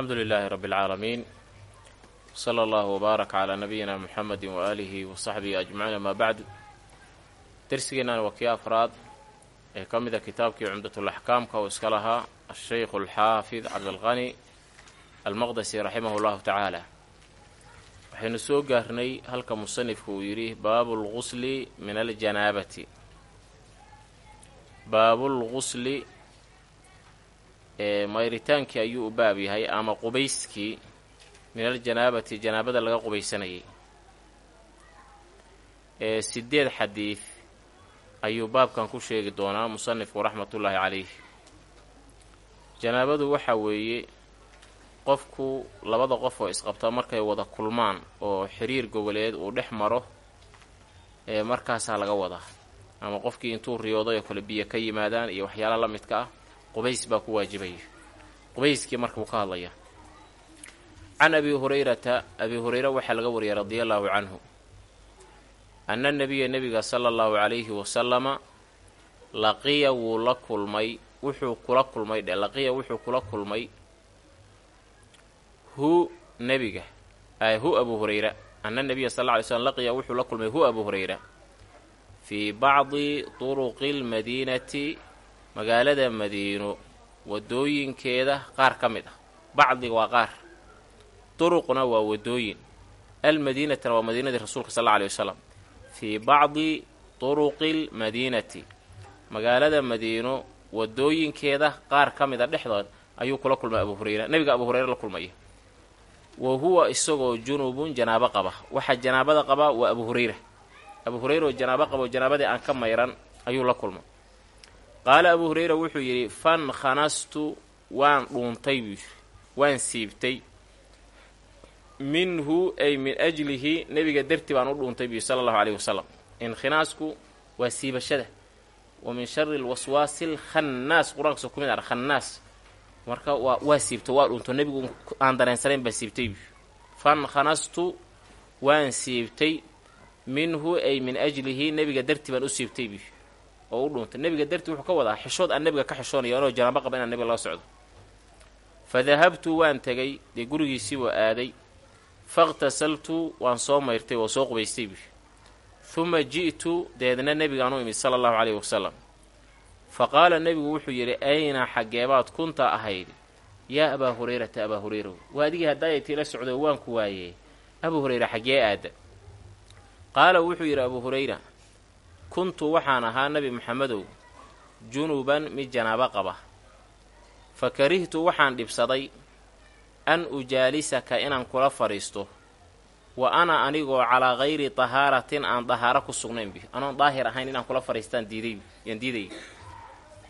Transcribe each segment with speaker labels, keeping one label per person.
Speaker 1: alxamdu lilaahi rabbi اlcaalamiin sala allahu wbaarak calaa nabiyina muxamedi waaalihi wa saxbihi ajmaciin amaa bacdu. Dersigeennan waa kii afraad ee ka mida kitaabkii cumdatulaxkaamka oo iska lahaa asheykhu alxaafid cabdilqani almaqdasi raximahu llahu tacaala. Waxaynu soo gaarnay halka musanifku uu yidhi baabu lgusli min aljanaabati. Baabulgusli ee mayritaankii ayuu u baab yahay ama qubayskii min aljanaabati janaabada laga qubaysanayay. Ee sideed xadiid ayuu baabkan ku sheegi doonaa musanifku raxmatullaahi calayh janaabadu waxaa weeye qofku labada qof oo isqabta markay wada kulmaan oo xiriir goboleed uu dhex maro ee markaasaa laga wadaa. Ama qofkii intuu riyooday oo kale biyo ka yimaadaan iyo waxyaalaha la midka ah qubays baa ku waajibaya qubayskii marka uu ka hadlaya. Can abi hurayrata abi hureyre waxaa laga wariyay radia allaahu canhu. Anna nebiya nebiga sala allahu calayhi wasalama laqiya wuu la kulmay wuxuu kula kulmay dhe laqiya wuxuu kula kulmay hu nebiga hu abu hurayra. Anna nebiya sal lla ly laqiya wuxuu la kulmay hu abu hurayra. Fii bacdi turuqi lmadiinati magaalada madiino wadooyinkeeda qaar ka mid ah. Bacdiga waa qaar. Turuqna waa wadooyin almadiinatana waa madiinadii rasuulka sal alla alay wasalam fii bacdi turuqi lmadiinati magaalada madiino wadooyinkeeda qaar ka mid a dhexdood ayuu kula kulmay abu hurayra. Nebiga abu hurayre la kulmaya wa huwa isagoo junubun janaabo qaba. Waxaa janaabada qabaa waa abu hurayra. Abu hurayra oo janaabo qaba oo janaabadii aan ka mayran ayuu la kulmay qaala abu hurayra wuxuu yidhi fan khanastu waan dhuuntay buu waan siibtay. Minhu ay min ajlihi nebiga darti baan u dhuuntay buu sala allahu caleyhi wasalam inkhinaasku waa siibashada. Wa min shari lwaswaasi alkhannaas qur'aanka soo ku mid ar khannaas. Marka waa waa siibto waa dhuunto nebigu aan dareensanayn baa siibtay buu fan khanastu waan siibtay. Minhu ay min ajlihi nebiga darti baan u siibtay buu oo u dhuuntay nebiga dartii wuxuu ka wadaa xishood aan nebiga ka xishoonaya anoo janaabo qaba inaan nebiga laga socdo. Fa dahabtu waan tegay dee gurigiisii waa aaday. Fakhtasaltu waan soo mayrtay oo soo qubaystay buu huma ji'tu deedna nebigaan u imid sala allahu caleyhi wasalam. Fa qaala nebigu wuxuu yidhi ayna xaggeebaad kunta ahayd? Yaa abaa hurayrata abaa hurayra waa adigii haddaayay la socdo waan ku waayee abuu hurayra xaggee aada qaala wuxuu yidhi abuu hurayra kuntu waxaan ahaa nebi maxamedow junuban mid janaabo qaba. Fa karihtu waxaan dhibsaday an ujaalisaka inaan kula fadhiisto wa ana anigoo calaa hayri tahaaratin aan dahaaro ku sugnayn bi anoon daahir ahayn inaan kula fadhiistaan diiday yaan diiday.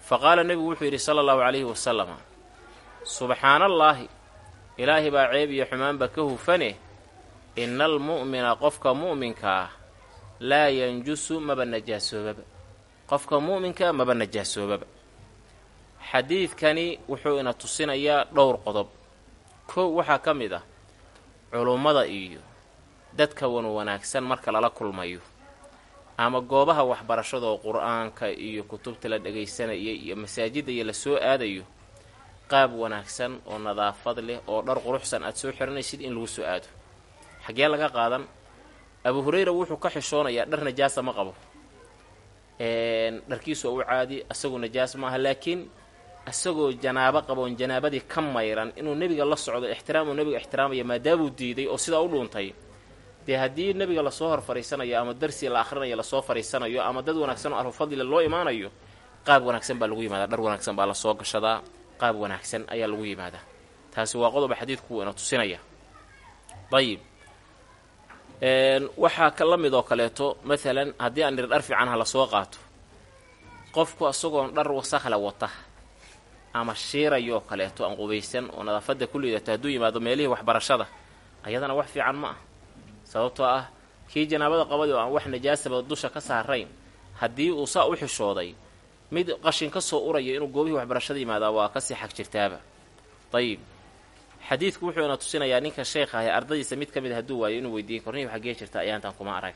Speaker 1: Fa qaala nebigu wuxuu yidhi sala allahu calayhi wasalama subxaanallaahi ilaahi baa ceeb iyo xumaanba ka hufane ina almu'mina qofka mu'minka ah laa yanjusu maba najaasoobaba. Qofka mu'minka maba najaasoobaba. Xadiidkani wuxuu ina tusinayaa dhowr qodob. Kow waxaa ka mid ah culummada iyo dadka wan wanaagsan marka lala kulmayo ama goobaha waxbarashada oo qur'aanka iyo kutubta la dhagaysanaya iyo masaajidda iyo la soo aadayo qaab wanaagsan oo nadaafad leh oo dhar quruxsan aada soo xiranaysid in lagu soo aado. Xaggee laga qaadan abu hurayra wuxuu ka xishoonayaa dhar najaasa ma qabo. Dharkiisu waa u caadi asagoo najaas maaha laakiin isagoo janaabo qaboon janaabadii ka mayran inuu nebiga la socdo ixtiraamuu nebiga ixtiraamaya maadaamuu diiday oo sidaa u dhuuntay. Dee haddii nebiga la soo hor fadhiisanayo ama darsi la akhrinayo la soo fadhiisanayo ama dad wanaagsan oo ahlufadlila loo imaanayo qaab wanaagsan baa lagu yimaadaa dhar wanaagsan baa la soo gashadaa qaab wanaagsan ayaa lagu yimaadaa. Taasi waa qodoba xadiidku ina tusinaya. Ayib waxaa ka la mid oo kaleeto maalan haddii aan niri dhar fiican ha la soo qaato qofku isagoon dhar wasakhle wata ama shiirayo oo kaleeto aan qubaysan oo nadaafadda ku liidato hadduu yimaado meelihii waxbarashada ayadana wax fiican ma ah. Sababtoo ah kii janaabada qabadi oo aan wax najaasaba dusha ka saarayn haddii uu saa u xishooday mid qashin ka soo uraya inuu goobihii waxbarashada yimaadaa waa ka sii xag jirtaaba. Ayib xadiidku wuxuu ina tusinayaa ninka sheekha ahe ardadiisa mid ka mid hadduu waayo inuu weydiin karo nin xaggee jirta ayaantan kuma arag.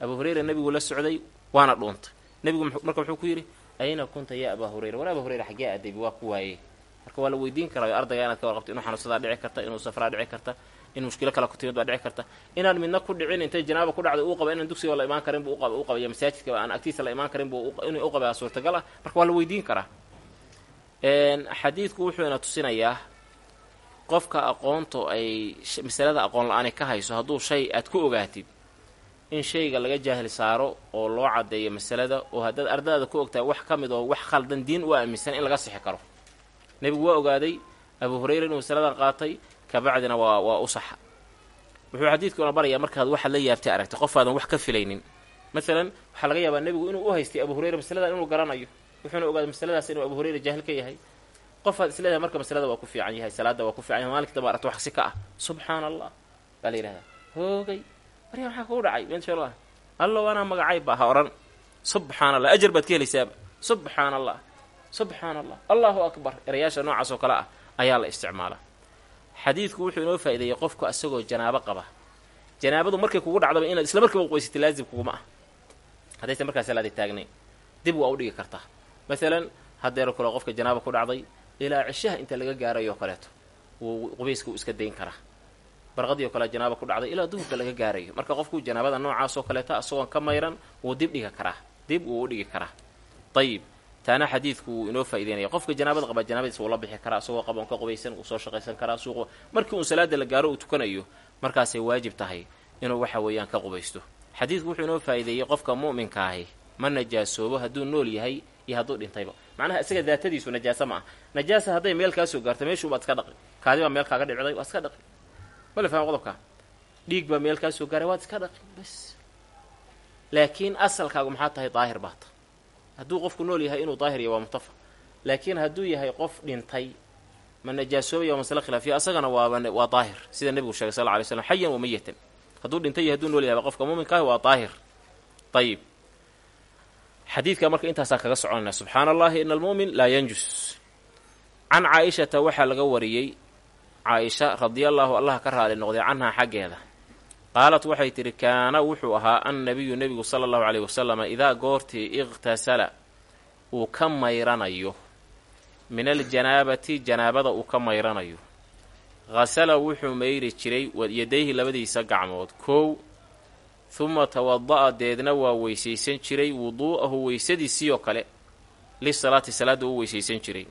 Speaker 1: Abuu hureyra nebigu la socday waana dhuuntay. Nebigu marka wuxuu ku yidhi ayna kunta yaa abaa hureyra war abaa hureyra xaggee aadaybi waa ku waayey. Marka waa la weydiin karaa ardayga inaad ka warqabto inuu xanuunsadaa dhici karta inuu safraa dhici karta in mushkilo kale ku timid baa dhici karta. Inaan midna ku dhicin intay janaaba ku dhacday uu qaba inaan dugsiga la imaan karin buu u qabaya masaajidka aan agtiisa la imaan karin buu inuu u suurtagal ah. Marka waa la weydiin karaa. Xadiidku wuxuu ina tusinayaa qofka aqoontu ay masalada aqoon la'aani ka hayso hadduu shay aad ku ogaatid in shayga laga jaahil saaro oo loo caddeeyo masalada oo haddaad ardadaada ku ogtahay wax ka mid oo wax khaldan diin u aaminsan in laga sixi karo. Nebigu waa ogaaday abu hurayra inuu masaladan qaatay kabacdina waa waa u saxa. Wuxuu xadiidkuna barayaa markaad waxaad la yaabtay aragtay qof aadan wax ka filaynin. Masalan waxaa laga yaabaa nebigu inuu u haystay abu hurayra masaladan inuu garanayo. Wuxuuna ogaaday masaladaas inuu abu hurayra jaahil ka yahay qofaad isleedahay marka masalada waa ku fiican yahay salaada waa ku fiican yahay maalinka damba aragta wax si ka ah. Subxaana allah baa la yidhahdaa. Hoogay marya maxaa kuu dhacay insha allah allow anaa magacay ha odhan subxaana allah ajar baad ka helaysaaba subxaana allah subxaana allah allahu akbar erayaasha noocaas oo kale ah ayaa la isticmaalaa xadiidku wuxuu inoo faa'ideeyey qofku asagoo janaabo qaba. Janaabadu markay kugu dhacdaba inaad isla markiiba qoysatay laazim kuguma ah. Haddaysan markaa salaada taagnayn dib waa u dhigi kartaa masalan haddeero kale qofka janaaba ku dhacday ilaa cishaha inta laga gaarayo oo kaleeto. Wuu qubayska uu iska dayn karaa. Barqadii oo kale janaaba ku dhacday ilaa duhurka laga gaarayo. Marka qofku janaabada noocaas oo kaleeta asagoon ka mayran wuu dib dhigi karaa. Dib wuu u dhigi karaa. Ayib taana xadiidku wuu inoo faa'ideynaya qofka janaabada qaba janaabadiisa wuu la bixi karaa asagoo qaboon ka qubaysan uu soo shaqaysan karaa suuq markii uun salaada la gaaro uu tukanayo markaasay waajib tahay inuu waxa weeyaan ka qubaysto. Xadiidku wuxuu inoo faa'ideeyey qofka mu'minka ahi. Ma najaasoobo hadduu nool yahay iyo hadduu dhintayba macnaha isaga daatadiisu najaasa ma ah najaasa hadday meel kaa soo gaarto meeshuubaad iska dhaqi. Kaadi baa meel kaaga dhicday waa iska dhaqi. Mala fahma qodobka? Dhiig baa meel kaa soo gaaray waad iska dhaqi bas. Laakiin asalkaagu maxaa tahay daahir baa ta. Hadduu qofku nool yahay inuu daahir yahy waa mutafaq laakiin hadduu yahay qof dhintay ma najaasoobaya waa masale khilaafiya asagana waaba waa daahir. Sida nebigu sheegay sal lla alay slam xayan wa mayatan hadduu dhintay iyo hadduu nool yahay qofka muuminka ahi waa daahir. Ayib xadiidka marka intaasaa kaga soconayna subxaana allahi ina almu'min laa yanjus. Can caa-ishata waxaa laga wariyey caa-isha allah ka raali noqday canhaa xaggeeda. Qaalat waxay tidhi kaana wuxuu ahaa annabiyu nebigu sala allahu caleyhi wasalama idaa goortii iqhtasala uu ka mayranayo. Min aljanaabati janaabada uu ka mayranayo. Hasala wuxuu mayri jiray yadayhi labadiisa gacmood. Kow huma tawada'a deedna waa weysaysan jiray wuduu'ahu weysadiisii oo kale lisalaati salaadda uu weysaysan jiray.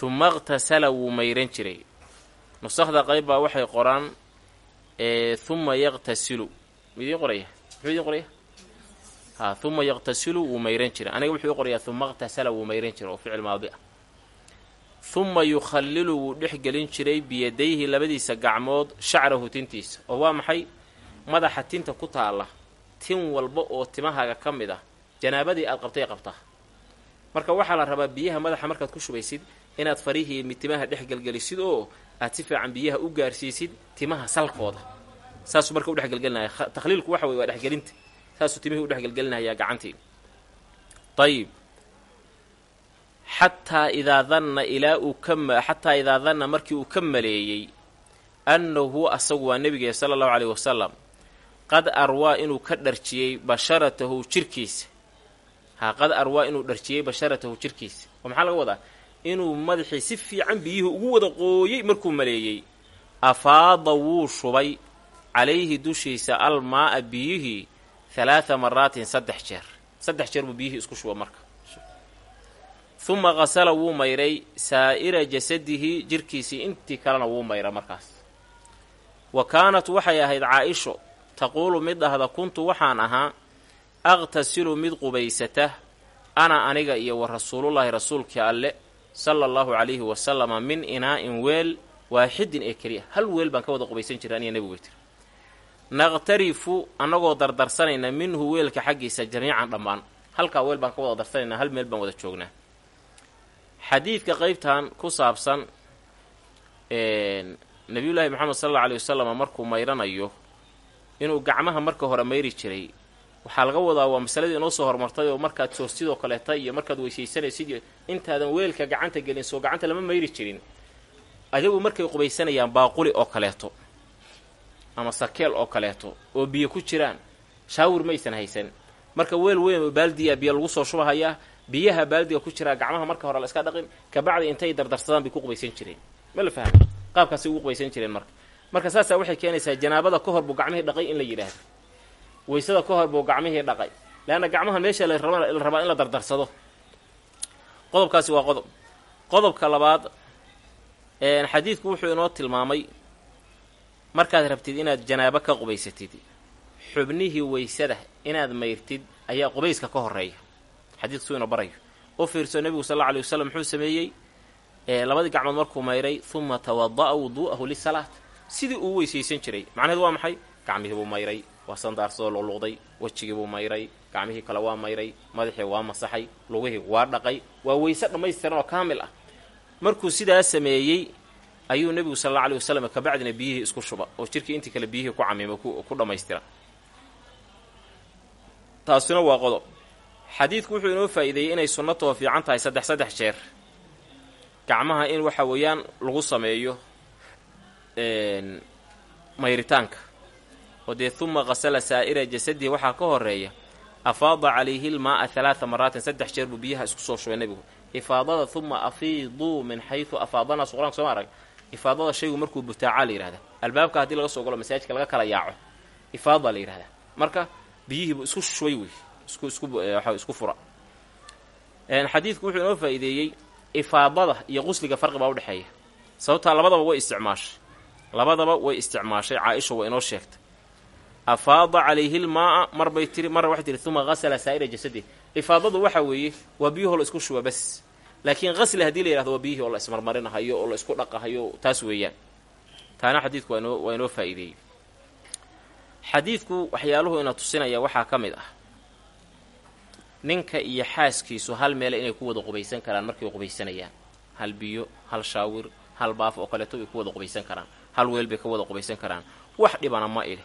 Speaker 1: Huma iqhtasala wuu mayran jiray. Nusakda qayb baa waxay qoraan huma yaqtasilu. Midiin qoraya? Muxuu idiin qoraya? Ha huma yaqtasilu wuu mayran jiray. Aniga wuxuu qorayaa huma iqhtasala wuu mayran jiray oo ficil maadi ah. Huma yukhallilu wuu dhex gelin jiray biyadayhi labadiisa gacmood shacrahu tintiisa. Oo waa maxay madaxa tinta ku taalla tin walba oo timahaaga ka mid ah. Janaabadii aad qabtay qabtaa. Marka waxaa la rabaa biyaha madaxa markaad ku shubaysid inaad farihii timaha dhex gelgelisid oo aad si fiican biyaha u gaarsiisid timaha salkooda. Saasuu marka u dhexgelgelinaya takhliilku waxa weye waa dhexgelinta saasuu timihii u dhexgelgelinayaa gacantii ayib xataa idaa danna ilaa uu ka xataa idaa danna markii uu ka maleeyey annahu asagu waa nebigee sala allahu caleyhi wasalam qad arwaa inuu ka dharjiyey basharatahu jirkiisa haa qad arwaa inuu dharjiyey basharatahu jirkiisa oo maxaa laga wadaa? Inuu madaxii si fiican biyihii ugu wada qooyey markuu maleeyey. Afaada wuu shubay calayhi dushiisa almaa'a biyihii halaada maraatin saddex jeer. Saddex jeer buu biyihii isku shuba marka. Huma qasala wuu mayray saa'ira jasadihi jirkiisii intii kalena wuu mayra markaas. Wa kaanat waxay ahayd caa-isho taquulu mid dhahda kuntu waxaan ahaa aqtasilu mid qubaysata ana aniga iyo wa rasuulullaahi rasuulkii alle sala allahu calayhi wasalama min inaa'in weel waaxidin ee keliya. Hal weel baan ka wada qubaysan jira aniga nebigu tiri naqtarifu annagoo dardarsanayna minhu weelka xaggiisa jamiican dhammaan. Halkaa weel baan ka wada darsanaynaa hal meel baan wada joognaa. Xadiidka qeybtan ku saabsan nabiyullaahi moxamed sal alla aleyhi wasalam markuu mayranayo inuu gacmaha marka hore mayri jiray. Waxaa laga wadaa waa masaladii inoo soo hormartay oo markaad soostidoo kaleeta iyo markaad weysaysanaysid intaadan weelka gacanta gelin soo gacanta lama mayri jirin. Adigu markay qubaysanayaan baaquli oo kaleeto ama sakeel oo kaleeto oo biyo ku jiraan shaawir maysan haysan. Marka weel weyn oo baaldiya biyo lagu soo shubahayaa biyaha baaldiga ku jiraa gacmaha marka hore la iska dhaqin kabacdi intay dardarsadaan bay ku qubaysan jireen. Ma la fahma qaabkaasay ugu qubaysan jireen marka marka saasaa waxay keenaysaa janaabada ka hor buu gacmihii dhaqay in la yidhaahdo. Weysada ka hor buu gacmihii dhaqay. Leanna gacmaha meesha la rabaa in la dardarsado. Qodobkaasi waa qodob. Qodobka labaad xadiidku wuxuu inoo tilmaamay markaad rabtid inaad janaabo ka qubaysatid xubnihii weysada inaad mayrtid ayaa qubayska ka horreeya xadiidku suu ina barayo. U fiirso nebigu sal alla alay wasalam muxuu sameeyey? Labadii gacmood markuu mayray uma tawada'a wuduu'ahu lisalaat sidii uu weysaysan jiray. Macnaheedu waa maxay? Gacmihii buu mayray waa sandaarsadoo luqluqday wejigii buu mayray gacmihii kale waa mayray madaxii waa masaxay lugihii waa dhaqay waa weyse dhammaystiran oo kaamil ah. Markuu sidaa sameeyey ayuu nebigu sal alla alay wasalam kabacdina biyihii isku shuba oo jirkii intii kale biyihii ku camima ku dhammaystira. Taasuna waa qodob. Xadiidku wuxuu inoo faa'iideeyey inay sunnatoo fiican tahay saddex saddex jeer. Gacmaha in waxa weeyaan lagu sameeyo mayritaanka. Oo dee uma qasala saa'ira jasadihi waxaa ka horreeya afaada calayhi lmaaa halaaa maraatin saddex jeer buu biyaha isku soo shubay nebigu. Ifaadada uma afiiduu min xaysu afaadanaas qur'anka soo ma arag. Ifaadada shaygu markuu butaacaa la albaabka haddii laga soo galo masaajidka laga kala yaaco. Ifaada la yihahdaa marka biyihiibu isku shubay wey. Isku fura. Xadiidku wuxuu inoo faa'iideeyey ifaadada iyo qusliga farqi baa udhexeeya sababtaa labadaba way isticmaashay labadaba way isticmaashay caaisha waa inoo sheegtay. Afaada calayhi lmaaa mar bay tiri marna waxay tihi uma hasala saa'ira jasadi. Ifaadadu waxa weeye waa biyuhoo la isku shuba bas. Laakiin qasli haddii la yihahdo waa biyihii oo la ismarmarinahayo oo la isku dhaqahayo taas weeyaan. Taana xadiidku waa inoo waa inoo faa'iideeyey xadiidku waxyaaluhu ina tusinaya waxaa ka mid ah. Ninka iyo xaaskiisu hal meele inay ku wada qubaysan karaan markay qubaysanayaan. Hal biyo hal shaawir hal baaf oo kaleeto bay ku wada qubaysan karaan hal weel bay ka wada qubaysan karaan. Wax dhibana ma idhi.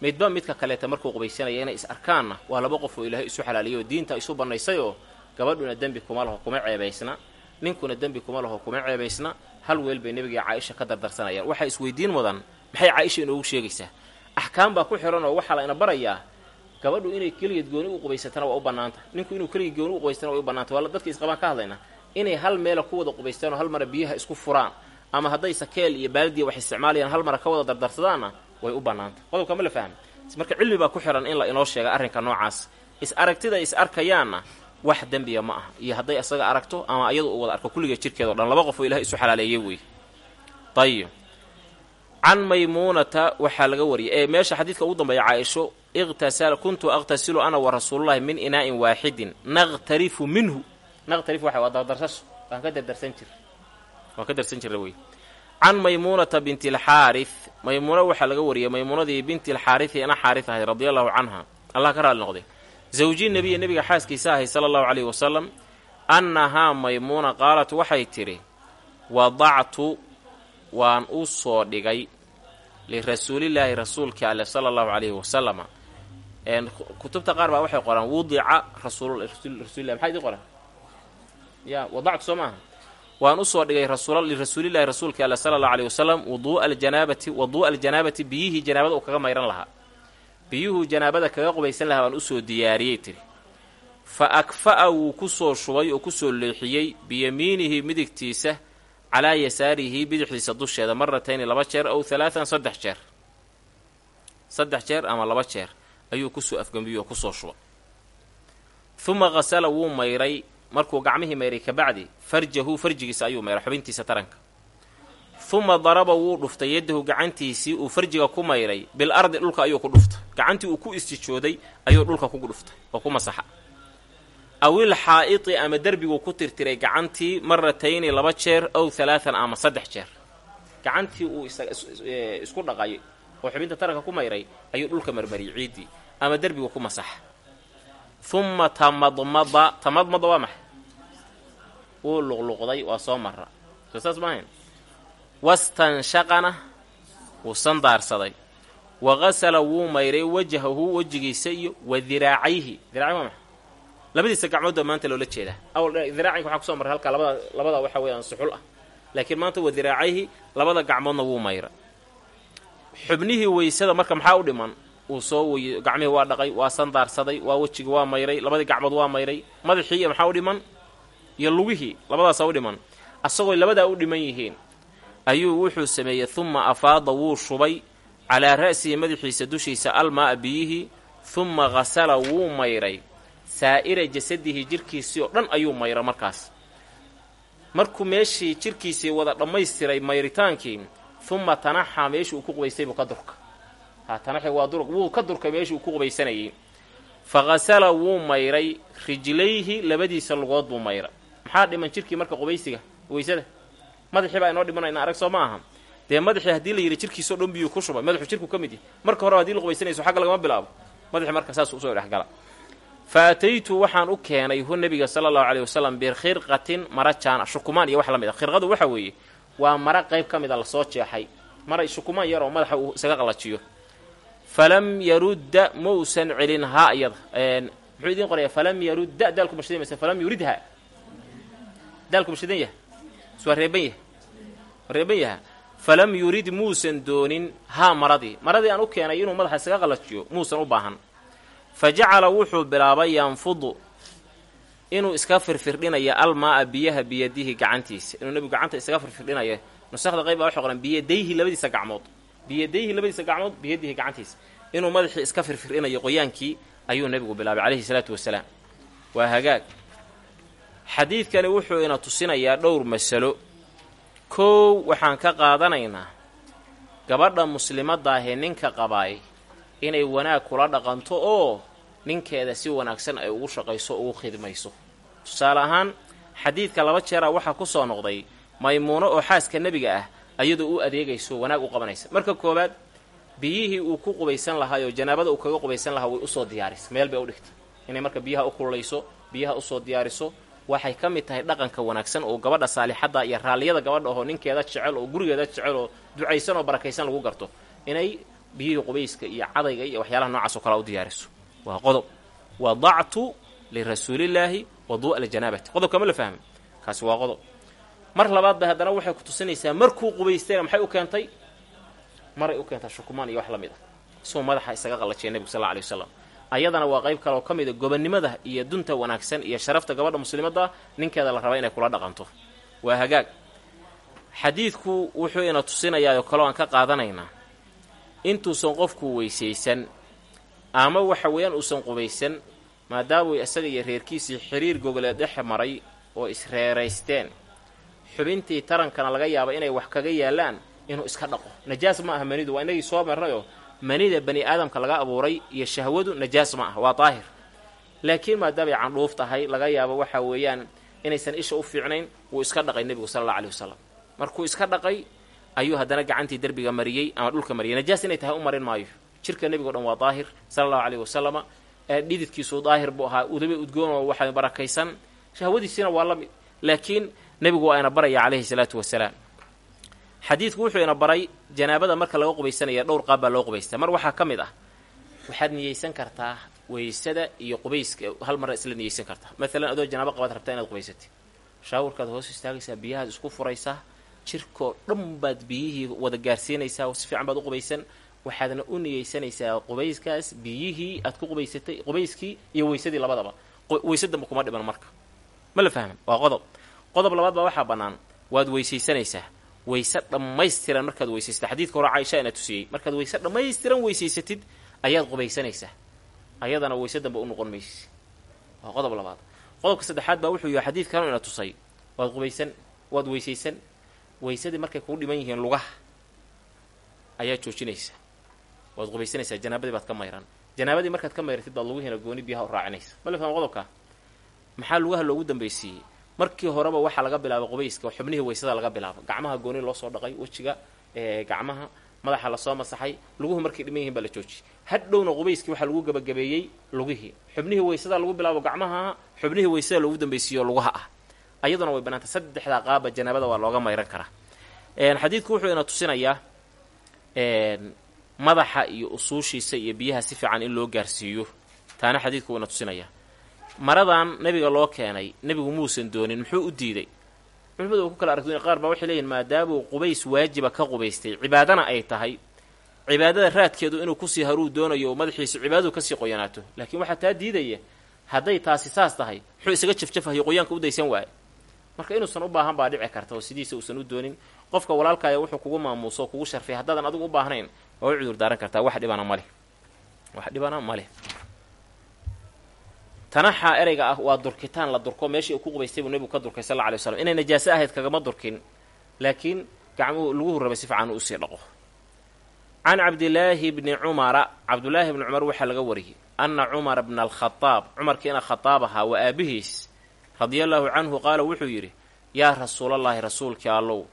Speaker 1: Midba midka kaleeta markuu qubaysanaya inay is arkaanna waa laba qof oo ilaahay isu xalaaliyay diinta isu bannaysay gabadhuna dembi kuma laho kuma ceebaysna. Ninkuna dembi kuma laho kuma ceebaysna. Hal weel bay nebigai caaisha ka dardarsanayaan waxaa isweydiin mudan. Maxay caaisha inoogu sheegaysaa? Axkaam baa ku xihan oo waxaa la ina barayaa gabadhu inay keligeed gooni u qubaysatana waa u bannaanta. Ninku inuu keligeed gooni u qubaystana way u bannaanta. Waa dadka isqabaan ka hadlayna. Inay hal meela ku wada qubaystaan oo hal mara biyaha isku furaan ama hadday sakeel iyo baaldiya wax isticmaalayaan hal mara ka wada dardarsadaanna way u bannaanta. Qodobka ma la fahma marka cilmi baa ku xihan in la inoo sheega arrinka noocaas. Is aragtida is arkayaanna wax dembiya ma aha. Iyo hadday isaga aragto ama iyadu u wada arko kulligeed jirkeeda o dhan laba qof oo ilahay isu xalaaleeyey wey ayib can maymuunata waxaa laga wariyay ee meesha xadiidka ugu dambeeya caaisho iqtasala kuntu aqtasilu ana wa rasuulullahi min inaa'in waaxidin naqtarifu minhu. Naqtarif waxa waa dardarsasho. Waan ka dardarsan jir waan ka darsan jirna wey. Can maymuunata binti alxaarif maymuuna waxaa laga wariyay maymuunadii binti alxaarifi ana xaarif ahayd radia allahu canha. Allah ka raali noqday. Zawji nebiya nebiga xaaskiisa ahay sala allahu caleyhi wasalam annahaa maymuuna qaalat waxay tidhi wadactu waan u soo dhigay lirasuulillaahi rasuulka ale sala allahu calayhi wasalama kutubta qaar baa waxay qoraan wudica rasuulrasuulilah maxaa idin qoran ya wadactu soo maaha waan u soo dhigay lirasuulillahi rasuulka ale sala allahu alayhi wasalam wuduu'a aljanaabati waduu'a aljanaabati biyihii janaabada uu kaga mayran lahaa. Biyuhuu janaabada kaga qubaysan lahaa waan u soo diyaariyey tiri. Fa akfa'a wuu ku soo shubay oo ku soo leexiyey biyamiinihi midigtiisa calaa yasaarihi bidixdiisa dusheeda maratayni laba jeer ow halaatan saddex jeer. Saddex jeer ama laba jeer ayuu ku soo afgambiyey oo ku soo shuba. Huma qasala wuu mayray markuu gacmihii mayray kabacdi farjahu farjigiisa ayuu mayray xubintiisa taranka. Huma daraba wuu dhuftay yadahu gacantiisii uu farjiga ku mayray bil ardi dhulka ayuu ku dhuftay. Gacantii uu ku istijooday ayuu dhulka ku dhuftay oo ku masaxa. Awil xaa'iti ama derbiguu ku tirtiray gacantii maratayni laba jeer ow halaatan ama saddex jeer. Gacantii uu isku dhaqay oo xubinta taranka ku mayray ayuu dhulka marmariyay ciiddii ama derbigu ku masaxa humma tamadmada tamadmada waa maxay? wuu luqluqday waa soo mara saas maahayn wastanshaqana wuu sandaarsaday. wa qasala wuu mayray wajahahu wejigiisa iyo wa diraacayhi diracay waa maxay? labadiisa gacmood baa maanta loola jeedaa awal diraacinka waxaa ku soo maray halkaa labada labada waxa weeyaan suxul ah laakiin maanta wa diraacayhi labada gacmoodna wuu mayra. xubnihii weysada marka maxaa u dhiman uu soo wey gacmihii waa dhaqay waa sandaarsaday waa wejigii waa mayray labadii gacmood waa mayray. Madaxii iyo maxaa u dhiman? Iyo lugihii labadaasaa u dhiman. Asagoo labadaa u dhiman yihiin ayuu wuxuu sameeyey humma afaada wuu shubay calaa ra'sihi madaxiisa dushiisa almaa'a biyihii humma khasala wuu mayray. Saa'ira jasadihi jirkiisii oo dhan ayuu mayra markaas. Markuu meeshii jirkiisii wada dhammaystiray mayritaankii humma tanaxaa meeshii uu ku qubaystay buu ka durka ha tanaxi waa dur wuu ka durkay meeshii uu ku qubaysanayay. Fa khasala wuu mayray. Rijlayhi labadiisa lugood buu mayra. Maxaa dhiman jirkii marka qubaysiga? Weysada madaxii baa inoo dhimanayna arag soo ma aha. Dee madaxii haddii la yidhi jirkiisao dhan biyuu ku shubay. Madaxu jirku ka mid yahy marka horeba haddii la qubaysanayso xagga lagama bilaabo. Madaxii marka saas u soo dhexgala fa waxaan u keenay hu nebiga sala allahu caleyhi wasalam bikhirqatin mara jaana shukumaan iyo wax la mid a. Khirqadu waxa weeye waa mara qayb ka mid a la soo jeexay. Mara shukumaan yar oo madaxa uu isaga qallajiyo falam yarudda ma uusan celin haa iyada muxuu idiin qoraya falam yarudda daalku mashidan mase falam yuridha daalku mashidan yaha is reeban yaha reeban yaha falam yurid muusan doonin haa maradii maradii aan u keenay inuu madaxa isaga qallajiyo muusan u baahan fa jacala wuxuu bilaabay yanfudu inuu iska firfirdhinaya almaa'a biyaha biyadihi gacantiisa inuu nebigu gacanta isaga firfirdhinaya nusakda qayb baa waxay qoran biyadayhi labadiisa gacmood biyadayhi labadiisa gacmood biyadihi gacantiisa. Inuu madaxii iska firfirdhinayo qoyaankii ayuu nebigu bilaabay calayhi salaatu wasalaam. Waa hagaag. Xadiidkani wuxuu ina tusinayaa dhowr masalo. Koow waxaan ka qaadanaynaa gabadha muslimadaahee ninka qabaay inay wanaag kula dhaqanto oo ninkeeda si wanaagsan ay ugu shaqayso ugu khidmayso. Tusaale ahaan xadiidka laba jeeraa waxaa ku soo noqday maymuuno oo xaaska nebiga ah ayadoo u adeegayso wanaag u qabanaysa. Marka koowaad biyihii uu ku qubaysan lahaa oo janaabada uu kaga qubaysan lahaa way u soo diyaarisa meel bay u dhigtay inay marka biyaha u kululayso biyaha u soo diyaariso waxay ka mid tahay dhaqanka wanaagsan oo gabadha saalixadda iyo raalliyada gabadha oo ninkeeda jecel oo gurigeeda jecel oo ducaysan oo barakaysan lagu garto. Inay biyihii qubayska iyo cadayga iyo waxyaalaha noocaas oo kalea u diyaariso. Waa qodob. Wadactu lirasuulillaahi waduu'a ljanaabati qodobka ma la fahmay kaasi waa qodob mar labaad ba haddana waxay ku tusinaysaa markuu qubaystayna maxay u keentay? Maray u keentay shukumaan iyo wax la mid ah. Isagoo madaxa isaga qallajiya nebigu sal alla alay wasalam ayadana waa qayb kale oo ka mid a gobonnimada iyo dunta wanaagsan iyo sharafta gabadha muslimadda ninkeeda la raba inay kula dhaqanto. Waa hagaag. Xadiidku wuxuu ina tusinayaa oo kaleo aan ka qaadanaynaa intuusan qofku weysaysan ama waxa weeyaan uusan qubaysan maadaamuu isaga iyo reerkiisii xiriir gogoleed dhex maray oo isreeraysteen xubintii tarankana laga yaaba inay wax kaga yaallaan inuu iska dhaqo. Najaas ma aha manidu waa inagii soo marnayoo manida bani aadamka laga abuuray iyo shahwadu najaas ma ah waa daahir. Laakiin maadaamay candhuuf tahay laga yaabo waxa weeyaan inaysan isha u fiicnayn wuu iska dhaqay nebigu sala alla aleyhi wasalam markuu iska dhaqay ayuu haddana gacantii derbiga mariyey ama dhulka mariyey. Najaas inay tahay u marin maayo. Jirka nebigo dhan waa daahir sala allahu caleyhi wasalama dhididkiisu daahir buu ahaa udaba udgoonoo waxa barakaysan. Shahwadiisiina waa la mid. Laakiin nebigu waa ina baraya calayhi salaatu wasalaam. Xadiidku wuxuu ina baray janaabada marka laga qubaysanaya dhowr qaab baa loo qubaystaa mar waxaa ka mid ah waxaad niyeysan kartaa weysada iyo qubayska hal mar isla niyeysan kartaa. Maalan adoo janaabo qabaad rabtaa inaad qubaysatid. Shaawurkaad hoos istaagaysaa biyahaad isku furaysaa jirkoo dhan baad biyihii wada gaarsiinaysaa si fiican baad u qubaysan. Waxaadna u niyeysanaysaa qubayskaas biyihii aad ku qubaysatay qubayskii iyo weysadii labadaba. Weyse damba kuma dhiman marka. Ma la fahman waa qodob qodob labaad baa waxaa bannaan. Waad weysaysanaysaa. Weyse dhammaystiran markaad weysaysatid xadiidka hore caaisha ina tusiyey. Markaad weyse dhammaystiran weysaysatid ayaad qubaysanaysaa. Ayadana weyse damba u noqon maysi waa qodob labaad. Qodobka saddexaad baa wuxuu yahay xadiidkanu ina tusay. Waad qubaysan waad weysaysan. Weysadii markay kugu dhiman yihiin lugaha ayaad joojinaysaa. Waad qubaysanaysaa janaabadii baad ka mayran janaabadii markaad ka mayratid baad lugihiina gooni biyaha u raacinaysa. Ma la qodobka? Maxaa lugaha loogu dambaysiiyey markii horeba waxaa laga bilaabay qubayska xubnihii weysada laga bilaabo. Gacmaha gooni loo soo dhaqay wejiga gacmaha madaxa la soo masaxay luguhu markay dhiman yihiin baa la joojiyey. Hadhowna qubayskii waxaa lagu gabagabeeyey lugihii xubnihii weysada lagu bilaabo gacmaha xubnihii weysada loogu dambaysiiyo lugaha. Ah ayaduna way banaantay saddexdaa qaaba janaabada waa looga mayran karaa. Xadiidku wuxuu ina tusinayaa madaxa iyo usuushiisa iyo biyaha si fiican in loo gaarsiiyo. Taana xadiidku ina tusinayaa maradan nabiga loo keenay nebigu muusan doonin muxuu u diiday. Culimadu way ku kala aragduyn qaar baa waxay leeyihiin maadaamuu qubays waajiba ka qubaystay. Cibaadana ay tahay. Cibaadada raadkeedu inuu ku sii haruu doonayo oo madaxiisu cibaadadu ka sii qoyanaato. Laakiin waxaa taa diidaya hadday taasi saas tahay muxuu isaga jafjafahayo qoyaanka u daysan waaye. Marka inuusan u baahan baa dhici karta oo sidiisa uusan u doonin. Qofka walaalkaaya wuxuu kugu maamuuso oo kugu sharfay haddaadan adigu u baahnayn waa u cudur daaran kartaa. Wax dhibana maleh wax dhibana maleh tanaxaa ereyga ah waa durkitaan la durko meeshii uu ku qubaystay buu nebigu ka durkay sal alla alay waslam inay najaaso ahayd kagama durkin laakiin gacmuhu laguhu rabay si fiican uu u sii dhaqo. Can cabdilaahi bni cumara cabdulaahi bni cumar waxaa laga wariyey anna cumara bna alkhadaab cumarkiina khadaab ahaa waa aabihiis radia allaahu canhu qaala wuxuu yidhi yaa rasuulallaahi rasuulkii allow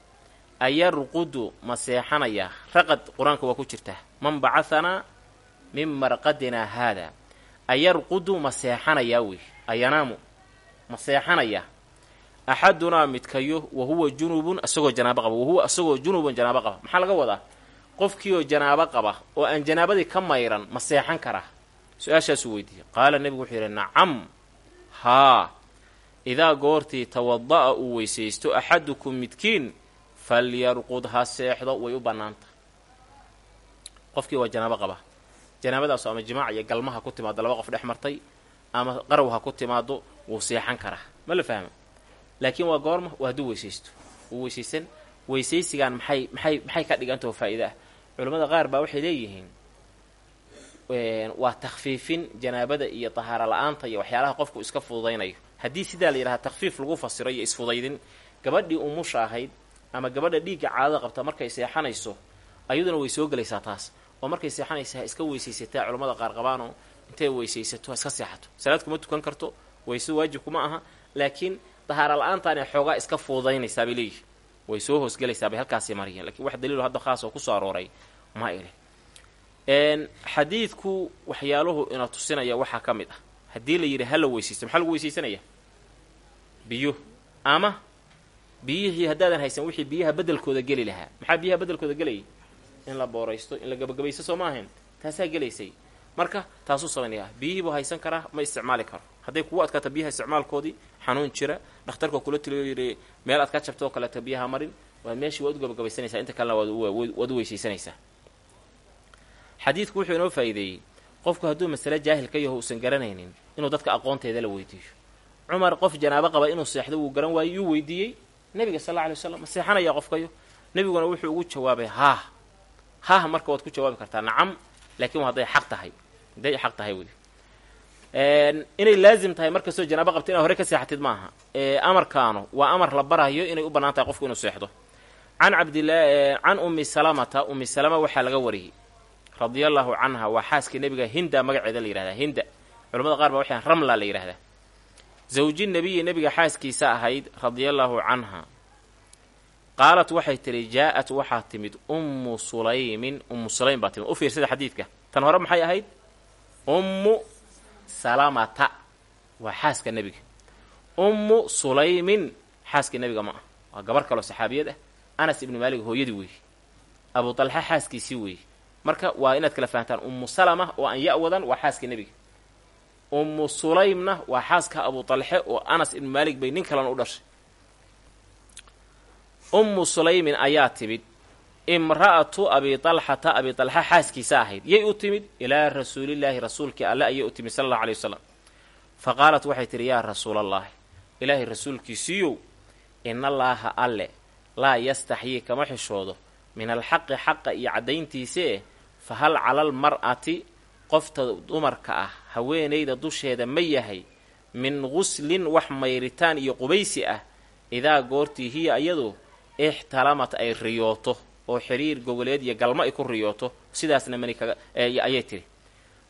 Speaker 1: ayarqudu ma seexanayaa raqad qur'aanka waa ku jirtaa man bacahanaa min marqadinaa haada ayarqudu ma seexanayaa wey ayanaamu ma seexanayaa axadunaa midkayo wa huwa junubun isagoo janaabo qaba. Wahuwa isagoo junubun janaabo qaba. Maxaa laga wadaa? Qofkiioo janaabo qaba oo aan janaabadii ka mayran ma seexan karaa su'aashaasuu weydiiyey. Qaala nebigu wuxuu yidhi nacam haa. Idaa goortii tawada'a uu weysaysto axadukum midkiin falyarqud ha seexdo. Way u bannaanta. Qofkii waa janaabo qaba janaabadaasu ama jimaac iyo galma ha ku timaado laba qof dhex martay ama qarow ha ku timaado wuu seexan karaa. Ma la fahma laakiin waa goorma waa hadduu weysaysto. Wuu weysaysan weysaysigaan maxay maxay maxay ka dhigantaho faa'iida ah? Culammada qaar baa waxay leeyihiin waa takhfiifin janaabada iyo tahaaro la'aanta iyo waxyaalaha qofku iska fududaynayo. Haddii sidaa la yidhaha takfiif lagu fasiro iyo isfudaydin gabadhii umusha ahayd ama gabadha dhiigga caadada qabta markay seexanayso ayaduna way soo gelaysaa taas oo markay seexanaysa ha iska weysaysataa culammada qaar qabaanoo intay weysaysato ha iska seexato. Salaad kuma tukan karto weyse waajib kuma aha laakiin dahaaro la'aantaanay xoogaa iska fududaynaysaa bay leeyihi way soo hoosgelaysaa bay halkaasi mariyeen. Lakiin wax daliilo hadda khaas oo ku soo arooray ma ile xadiidku waxyaaluhu ina tusinaya waxaa ka mid ah. Haddii la yidhi hala weysaysto maxaa lagu weysaysanaya? Biyo. Ama biyihii haddaadan haysan wixii biyaha bedelkooda geli lahaa. Maxaa biyaha bedelkooda gelayay in la booraysto in la gabagabaysto soo ma ahayn taasaa gelaysay. Marka taasuu samaynayaa biyihii buu haysan karaa ma isticmaali karo. Hadday kugu adkaata biyaha isticmaalkoodii xanuun jira dhakhtarka kula taliyo yidhi meel aad ka jabto oo kaleeto biyaha marin. Waa meeshii waad u gabagabaysanaysaa inta kalena waad u weysaysanaysaa. Xadiidku wuxuu inoo faa'iideeyey. Qofku hadduu masale jaahil ka yaho uusan garanaynin inuu dadka aqoonteeda la weydiiyo. Cumar qof janaabo qaba inuu seexdo wuu garan waayo yuu weydiiyey. Nebiga sal alla alay waslam ma seexanaya qofkayo. Nebiguna wuxuu ugu jawaabay haah haah marka waad ku jawaabi kartaa nacam laakiin waa hadday xaq tahay. Hadday xaq tahay wey inay laazim tahay markastoo janaabo qabta inaad hore ka seexatid maaha. Amarkaanu waa amar la barayo inay u bannaan tahay qofku inuu seexdo. Can cabdila can ummi salamata ummi salama waxaa laga wariyey. Radia allaahu canha waa xaaskii nebiga hinda magaceeda la yihahdaa hinda. Culamada qaar baa waxay ramla la yidhahdaa zawji nebiyi nebiga xaaskiisa ahayd radia allaahu canha qaalat waxay tidhi jaa-at waxaa timid ummu sulaymin. Ummu sulaym baa timid. U fiirsada xadiidka. Tan hore maxay ahayd? Ummu salamata waa xaaska nebiga. Ummu sulaymin xaaskii nebiga ma ah waa gabar kaloo saxaabiyad ah. Anas ibnu maalig hooyadii weeye abu talxa xaaskiisii weeye marka waa inaad kala fahantaan ummu salama oo aan ya wadan waa xaaskii nebiga. Ummu sulaymna waa xaaska abu talxe oo anas ibnu maalik bay nin kalena u dhashay ummu sulaymin ayaa timid. Imra'atu abi talxata abi talxa xaaskiisa ahayd. Yay u timid? Ilaa rasuulillaahi rasuulkii alle ayay u timid sala allahu alay wasalam fa qaalat waxay tidhi yaa rasuulallaahi ilaahay rasuulkiisiiyow inallaaha alle laa yastaxyii kama xishoodo. Min alxaqi xaqa iyo caddayntiisee fa hal calal mar'ati qofta dumarka ah haweenayda dusheeda ma yahay. Min guslin wax mayritaan iyo qubaysi ah idaa goortii hiya iyadu ixtalamat ay riyooto oo xiriir gogoleed iyo galmo ay ku riyooto sidaasna mani kaga ayay tidhi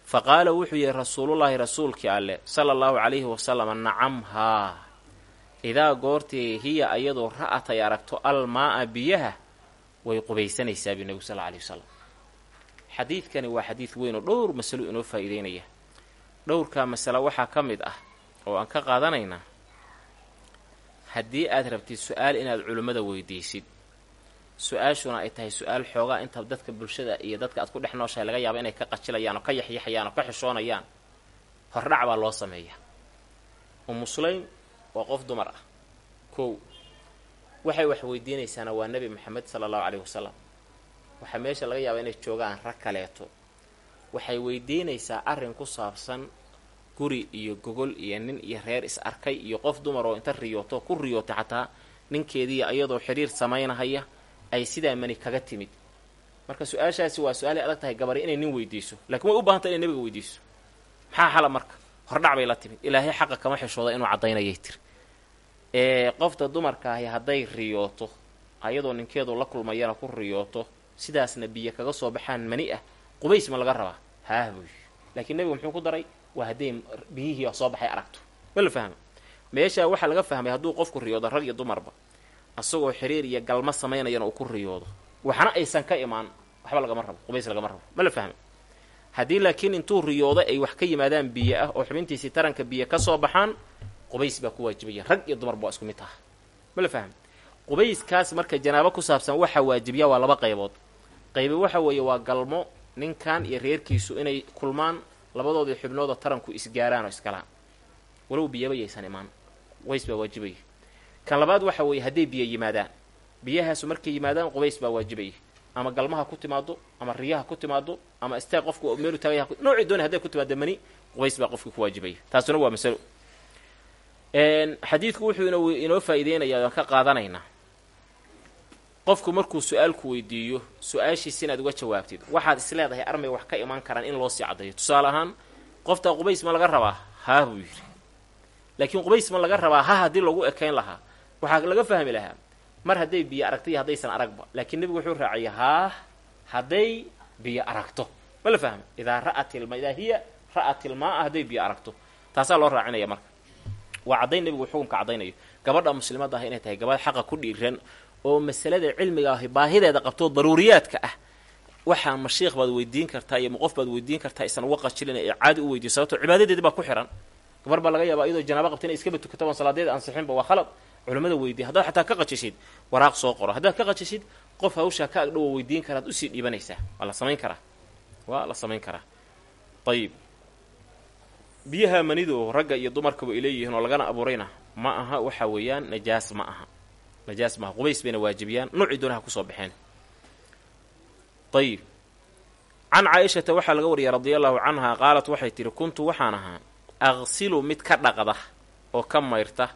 Speaker 1: fa qaala wuxuu yihi rasuulullaahi rasuulkii alleh sala allahu calayhi wasalam nacam haa. Idaa goortii hiya iyadoo ra'at ay aragto almaa'a biyaha way qubaysanaysaa bi nebigu sal alay wasalam xadiidkani waa xadiid weyn oo dhowr masalo inoo faa'iideynaya. Dhowrkaa masalo waxaa ka mid ah oo aan ka qaadanaynaa haddii aad rabtid su'aal inaad culimmada weydiisid. Su'aashuna ay tahay su'aal xoogaa inta dadka bulshada iyo dadka aad ku dhex nooshahay laga yaabo inay ka qajilayaan oo ka yaxyaxayaan oo ka xishoonayaan hordhac baa loo sameeyaa. Sulaym waa qof dumar ah. Kow waxay wax weydiinaysaana waa nebi maxamed sala allahu caleyhi wasalam waxaa meesha laga yaabaa inay joogaan rag kaleeto. Waxay weydiinaysaa arrin ku saabsan guri iyo gogol iyo nin iyo reer is arkay iyo qof dumar oo inta riyooto ku riyootay xataa ninkeediiyo iyadoo xidhiir samaynahaya ay sidaa mani kaga timid. Marka su'aashaasi waa su'aalay adag tahay gabari inay nin weydiiso lakiin way u baahantay inay nebiga weydiiso. Maxaa xala marka? Hordhac bay la timid. Ilaahay xaqa kama xishooda inuu caddaynayay tiri qofta dumarkaahi hadday riyooto ayadoo ninkeedu la kulmayana ku riyooto sidaasna biyo kaga soo baxaan mani ah qubays ma laga rabaa. Haah buy laakiin nebigu muxuu ku daray waa hadday biyihii soo baxay aragto. Ma la fahma meeshaa waxaa laga fahmay hadduu qofku riyoodo rag iyo dumarba asagoo xiriir iyo galma samaynayana uu ku riyoodo. Waxna aysan ka imaan waxba lagama rabo qubays lagama rabo. Ma la fahma haddii laakiin intuu riyoodo ay wax ka yimaadaan biyo ah oo xubintiisii taranka biyo ka soo baxaan qubays baa ku waajibaya. Rag iyo dumarba waa isku mid taha ma la fahma qubayskaas marka janaabo ku saabsan waxaa waajibiya waa laba qaybood. Qaybi waxa weeye waa galmo ninkan iyo reerkiisu inay kulmaan labadoodii xubnooda taranku isgaaraan oo iskalaan walow biyaba yaysan imaan qubays baa waajibaya kan labaad waxa weeye hadday biyo yimaadaan. Biyahaasu markay yimaadaan qubays baa waajibaya ama galmaha ku timaado ama riyaha ku timaado ama istaag qofku meelu taagaya noocii doonay hadday ku timaado mani qubays baa qofkii ku waajibaya taasuna waa masalo. Xadiidku wuxuu ino inoo faa'iideynayaa ka qaadanaynaa qofku markuu su'aalku weydiiyo su'aashiisa inaad uga jawaabtid waxaad is leedahay armay wax ka imaan karaan in loo sii caddaeyo tusaale ahaan qofta qubays ma laga rabaa haa buu yidhi. Laakiin qubays ma laga rabaa ha haddii lagu ekayn lahaa waxaa laga fahmi lahaa mar hadday biyo aragto iyo haddaysan aragba. Laakiin nebigu wuxuu raaciyay haa hadday biyo aragto. Ma la fahma idaa ra'at ilma idaa hiya ra'at ilmaa hadday biyo aragto. Taasaa loo raacinaya marka. Waa caddayn nebigu xukumka caddaynayo. Gabadha muslimadda ah inay tahay gabadh xaqa ku dhiiran oo masalada cilmiga ahi baahideeda qabto daruuriyaadka ah waxaa mashiikh baad weydiin kartaa iyo muqof baad weydiin kartaa isan uga qajilin ee caadi u weydiin. Sababto cibaadadeedi baa ku xihan gabar baa laga yaabaa iyadoo janaabo qabta inay iskaba tukato oon salaadeeda ansixinba waa khalad. Culimmada weydiiya haddaad xataa ka qajishid waraaq soo qoro. Haddaad ka qajishid qof hawshaa ka agdhowo weydiin karaad u sii dhiibanaysaa. Waa la samayn karaa. Waa la samayn karaa. Ayib biyaha manidu ragga iyo dumarkaba ay leeyihiin oo lagana abuurayna ma aha waxa weeyaan najaas ma aha najaas maaha qubays bayna waajibiyaan noocii doonaha ku soo baxeen. Ayib can caaishata waxaa laga wariyay radia allahu canha qaalat waxay tihi kuntu waxaan ahaa aqsilu mid ka dhaqda oo ka mayrta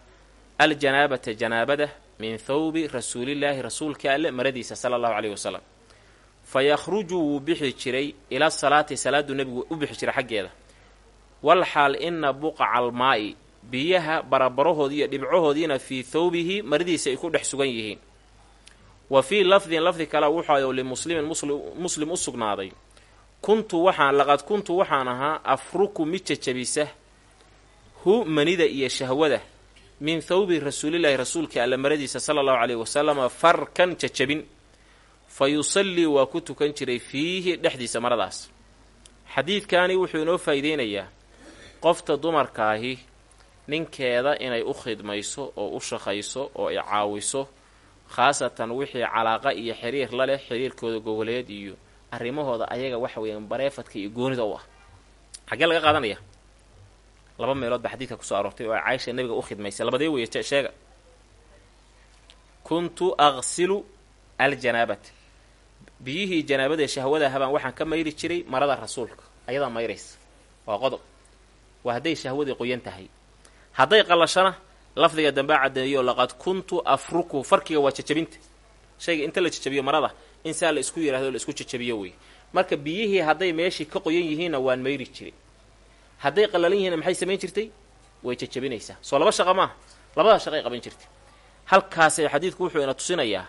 Speaker 1: aljanaabata janaabada min thawbi rasuulillaahi rasuulka alle maradiisa sala allahu caleyhi wasalam. Fa yakhruju wuu bixi jiray ila salaati salaaduu nebigu u bixi jiray xaggeeda. Wal xaal ina buqaca almaa'i biyaha barabarahoodii iyo dhibcahoodiina fii thawbihi maradiisa ay ku dhex sugan yihiin. Wa fii lafdin lafdi kale wuxuu limuslimin muslim u sugnaaday. Kuntu waxaan laqad kuntu waxaan ahaa afruku mid jajabisa hu manida iyo shahwada min thawbi rasuulillaahi rasuulka alla maradiisa sala allahu caleyhi wasalama farkan jajabin. Fa yusallii waa ku tukan jiray fiihi dhexdiisa maradaas. Xadiidkani wuxuu inoo faa'iideynayaa qofta dumarkaahi ninkeeda inay u khidmayso oo u shaqayso oo ay caawiso khaasatan wixii calaaqa iyo xiriir la leh xiriirkooda gogoleed iyo arrimahooda ayaga waxa weeyaan bareefadka iyo goonida u ah. Xaggee laga qaadanaya? Laba meelood baa xadiidka ku soo aroortay oo ay caaisha nabiga u khidmaysay. Labadee weeye sheega. Kuntu aqsilu aljanaabata biyihii janaabadae shahwada habaan waxaan ka mayri jiray marada rasuulka ayadaa mayraysa. Waa qodob. Waa hadday shahwadii qoyan tahay hadday qallashana lafdiga dambaa caddeeyo laqad kuntu afruku. Farkiga waa jajabinta. Shayga inta la jajabiyo marada in saa la isku yidhahdo la isku jajabiyo wey marka biyihii hadday meeshii ka qoyan yihiinna waan mayri jiray. Hadday qallalan yihiinna maxay samayn jirtay? Way jajabinaysaa. Soo laba shaqa maaha. Labadaa shaqay qaban jirtay. Halkaasay xadiidku wuxuu ina tusinayaa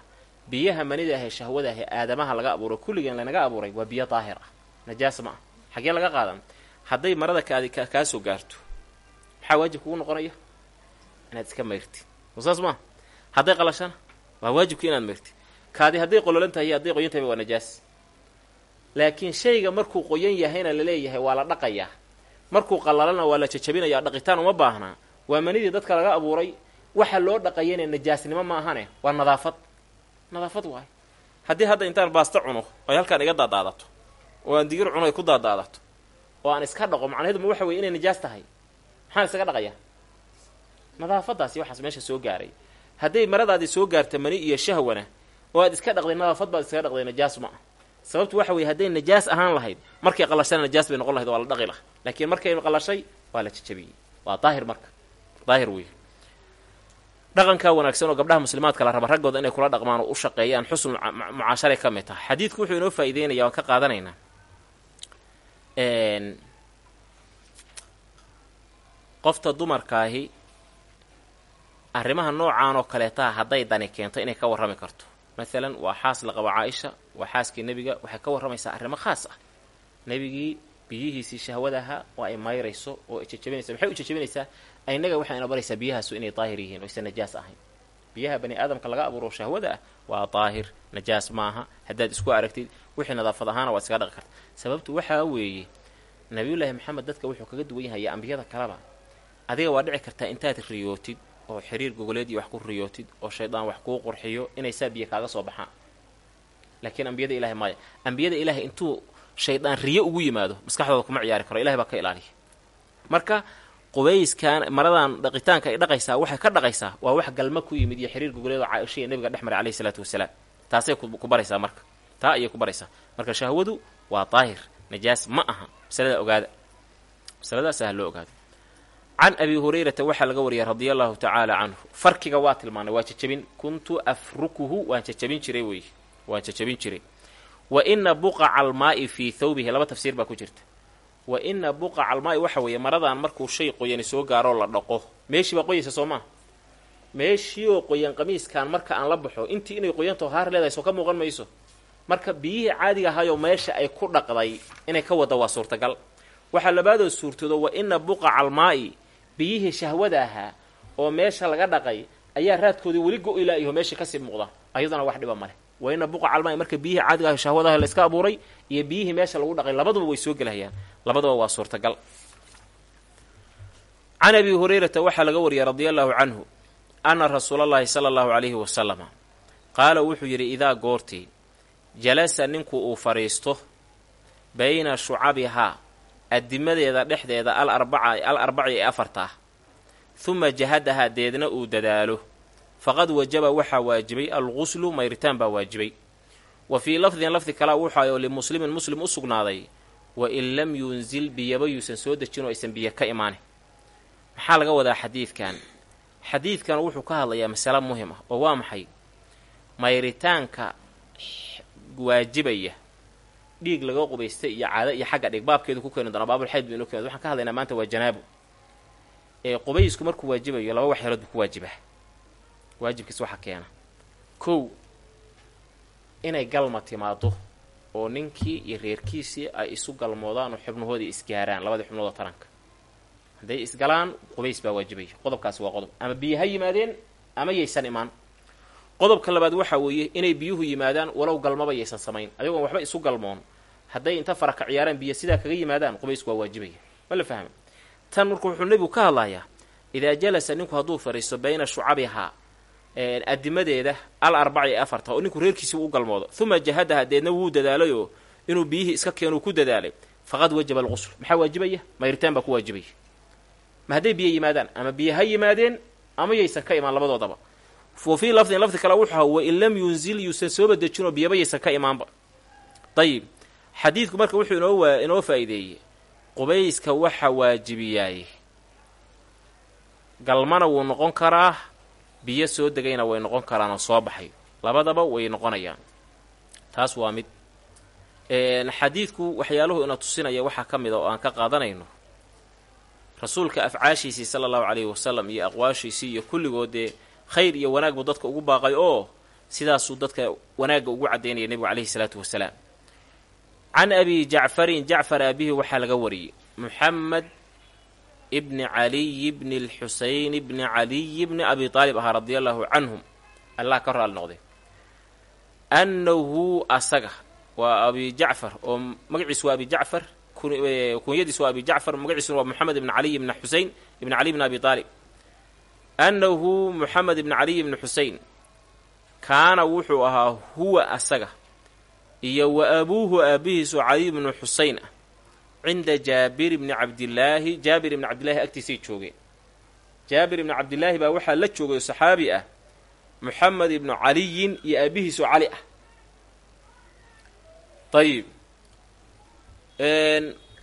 Speaker 1: biyaha manida ahee shahwada ahee aadamaha laga abuuray kulligeen lanaga abuuray waa biyo daahir ah. Najaas ma ah xaggee laga qaadan? Hadday marada kaadi kaa soo gaarto maxaa waajib kugu noqonaya inaad iska mayrtid soo saas maa hadday qalashana waa waajibka inaad mayrtid kaadi hadday qololan tahay iyo hadday qoyan tahayba waa najaas laakiin shayga markuu qoyan yahayna la leeyahay waa la dhaqayaa. Markuu qallalana waa la jajabinayaa dhaqitaan uma baahnaa. Waa manidii dadka laga abuuray waxa loo dhaqayana najaasnimo ma ahane waa nadaafad. Nadaafad waay. Haddii hadda intaan baasta cuno oy halkaan iga daadaadato oo aan digir cuno ay ku daadaadato oo aan iska dhaqo macnaheedu ma waxa weye inay najaas tahay maxaan isaga dhaqayaa? Nadaafadaasi waxaas meesha soo gaaray. Hadday maradaadii soo gaarta mani iyo shahwana oo aad iska dhaqday nadaafad baad iskaga dhaqday najaas ma ah sababtu waxa weye hadday najaas ahaan lahayd markay qalashana najaas bay noqon lahayd waa la dhaqi laha laakiin markay qalashay waa la jajabiyey. Waa daahir marka. Daahir wey dhaqankaa wanaagsan oo gabdhaha muslimaadka la raba raggooda inay kula dhaqmaan oo u shaqeeyaan xusnu mucaasharay ka mid tahay. Xadiidku wuxuu inoo faa'ideynaya waan ka qaadanaynaa qofta dumarkaahi arrimaha noocaan oo kaleetaha hadday dani keento inay ka warrami karto. Maalan waa xaas la qabo caaisha waa xaaskii nebiga waxay ka warramaysaa arrimo khaas ah. Nebigii biyihiisii shahwadaha oo ay mayrayso oo ay jajabinaysa maxay u jajabinaysaa? Inaga waxay ina baraysaa biyahaasu inay daahir yihiin oo aysan najaas ahayn. Biyaha bani aadamka laga abuuro shahwada ah waa daahir najaas maaha haddaad isku aragtid wixii nadaafad ahaana waad iskaga dhaqi karta. Sababtu waxaa weeye nabiyullaahi maxamed dadka wuxuu kaga duwan yahay ambiyada kaleba adiga waa dhici kartaa intaad riyootid oo xiriir gogoleed iyo wax ku riyootid oo shaydaan wax kuu qurxiyo inay saa biyo kaaga soo baxaan. Laakiin ambiyada ilahay maya ambiyada ilaahay intuu shaydaan riyo ugu yimaado maskaxdooda kuma ciyaari karo. Ilahay baa ka ilaaliya. Marka qubayskan maradan dhaqitaanka ay dhaqaysaa waxay ka dhaqaysaa waa wax galma ku yimid iyo xiriir gogoleed oo caaisha iyo nabiga dhex maray alayhi salaatu wasalaam. Taasay ku baraysaa marka. Taa ayay ku baraysaa. Marka shahwadu waa daahir najaas ma aha. Masalada ogaada. Masaladaas ah loo ogaado can abi hurayrata waxaa laga wariyay radia allahu tacaala canhu farkiga waa tilmaanay waa jajabin. Kuntu afrukuhu waan jajabin jiray wey. Waan jajabin jiray. Wa ina buqaca almaa'i fii thawbihi laba tafsiir baa ku jirta. Wa ina buqaca almaa'i waxa weeye maradan markuu shay qoyani soo gaaroo la dhaqo. Meeshii baa qoyaysa soo maa meeshii oo qoyan qamiiskan marka aan la baxo intii inay qoyantaho haar leedahay soo ka muuqan mayso. Marka biyihii caadiga ahayoo meesha ay ku dhaqday inay ka wadda waa suurtagal. Waxaa labaadoo suurtoodo wa ina buqaca almaa'i biyihii shahwada ahaa oo meesha laga dhaqay ayaa raadkoodii weli go-ilaayaho meeshii ka sii muuqda. Ayaduna wax dhiba maleh wa ina buqaca almaa'i marka biyihii caadiga ah shahwadaha la iska abuuray iyo biyihii meesha lagu dhaqay labaduba way soo gelahayaan labaduba waa suurtagal. Can abi hurayrata waxaa laga wariyay radia allahu canhu anna rasuulallaahi sala allahu calayhi wasalama qaala wuxuu yidhi idaa goortii jalasa ninku uu fadhiisto bayna shucabihaa addimadeeda dhexdeeda al arbaci ee afarta. Ah huma jahadahaa deedna uu dadaalo. Faqad wajaba waxaa waajibay alguslu mayritaan baa waajibay. Wa fii lafdin lafdi kalea wuxaayo limuslimin muslim u sugnaaday. Wa in lam yunzil biyaba yuusan soo dejin oo aysan biyo ka imaanin. Maxaa laga wadaa xadiidkan? Xadiidkan wuxuu ka hadlayaa masale muhiim ah oo waa maxay? Mayritaanka waajibaya dhiig laga qubaystay iyo caado iyo xagga dhig baabkeedu ku keeni doona baabulxayd bu inoo keeno waxaan ka hadlaynaa maanta waa janaabo ee qubaysku markuu waajibayo laba waxyeelood buu ku waajibaa. Waajibkiis waxaa keena. Kow inay galma timaado oo ninkii iyo reerkiisii ay isu galmoodaan oo xubnahoodii isgaaraan labadii xubnoodoo taranka. Hadday isgalaan qubays baa waajibaya qodobkaasi waa qodob. Ama biyo ha yimaadeen ama yaysan imaan qodobka labaad waxaa weeye inay biyuhu yimaadaan walow galmaba yaysan samayn. Ayagoon waxba isu galmoon. Hadday inta faraka ciyaaraan biyo sidaa kaga yimaadaan qubaysku waa waajibaya. Ma la fahma tan marka wuxuu nebigu ka hadlayaa idaa jalasa ninku hadduu fadhiisto bayna shucabihaa adimadeeda al arbaci ee afarta oo ninku reerkiisii u galmoodo uma jahadaha deedna wuu dadaalayoo inuu biyihii iska keenuu ku dadaalay. Faqad wajaba alqusl maxaa waajibaya? Mayritaan baa ku waajibaya. Ma hadday biyo yimaadaan ama biyo ha yimaadeen ama yaysan ka imaan labadoodaba fii lafdin lafdi kale wuxuu aha wain lam yunzil yuusan sooba dejinoo biyaba yaysan ka imaanba. Dayib xadiidku marka wuxuu inoo inoo faa'iideeyey qubayska waxa waajibiyaay galmana wuu noqon karaa biyo soo degayna way noqon karaan oo soo baxay. Labadaba way noqonayaan. Taas waa mid. Xadiidku waxyaaluhu ina tusinaya waxaa ka mid a oo aan ka qaadanayno. Rasuulka afcaashiisii sala allahu calayhi wasalam iyo aqwaashiisii iyo kulligood dee khayr iyo wanaag buu dadka ugu baaqay oo sidaasuu dadka wanaagga ugu caddaynaya nebigu calayhi salaatu wasalaam. Can abi jacfarin jacfar aabihi waxaa laga wariyey muxamed ibni caliy bni lxuseyn bni caliy bni abi aalib ahaa radia allahu canhum. Allah ka raali noqday. Annahu asaga waa abi jacfar oo magaciisu waa abi jacfar kunyadiisu waa abi jacfar magaciisuna waa moxamed ibni caliy ibni xusein ibni caliy bni abi aalib annahu moxamed ibni caliy ibni xusein kaana wuxuu ahaa huwa asaga iyo wa abuuhu aabihiisu caliy ibnu xusein ah cinda jaabir ibni cabdillaahi jaabir ibni cabdillaahi agtiisay joogeen jaabir ibni cabdillaahi baa waxaa la joogay oo saxaabi ah moxamed ibnu caliyin iyo aabihiisu cali ah ayib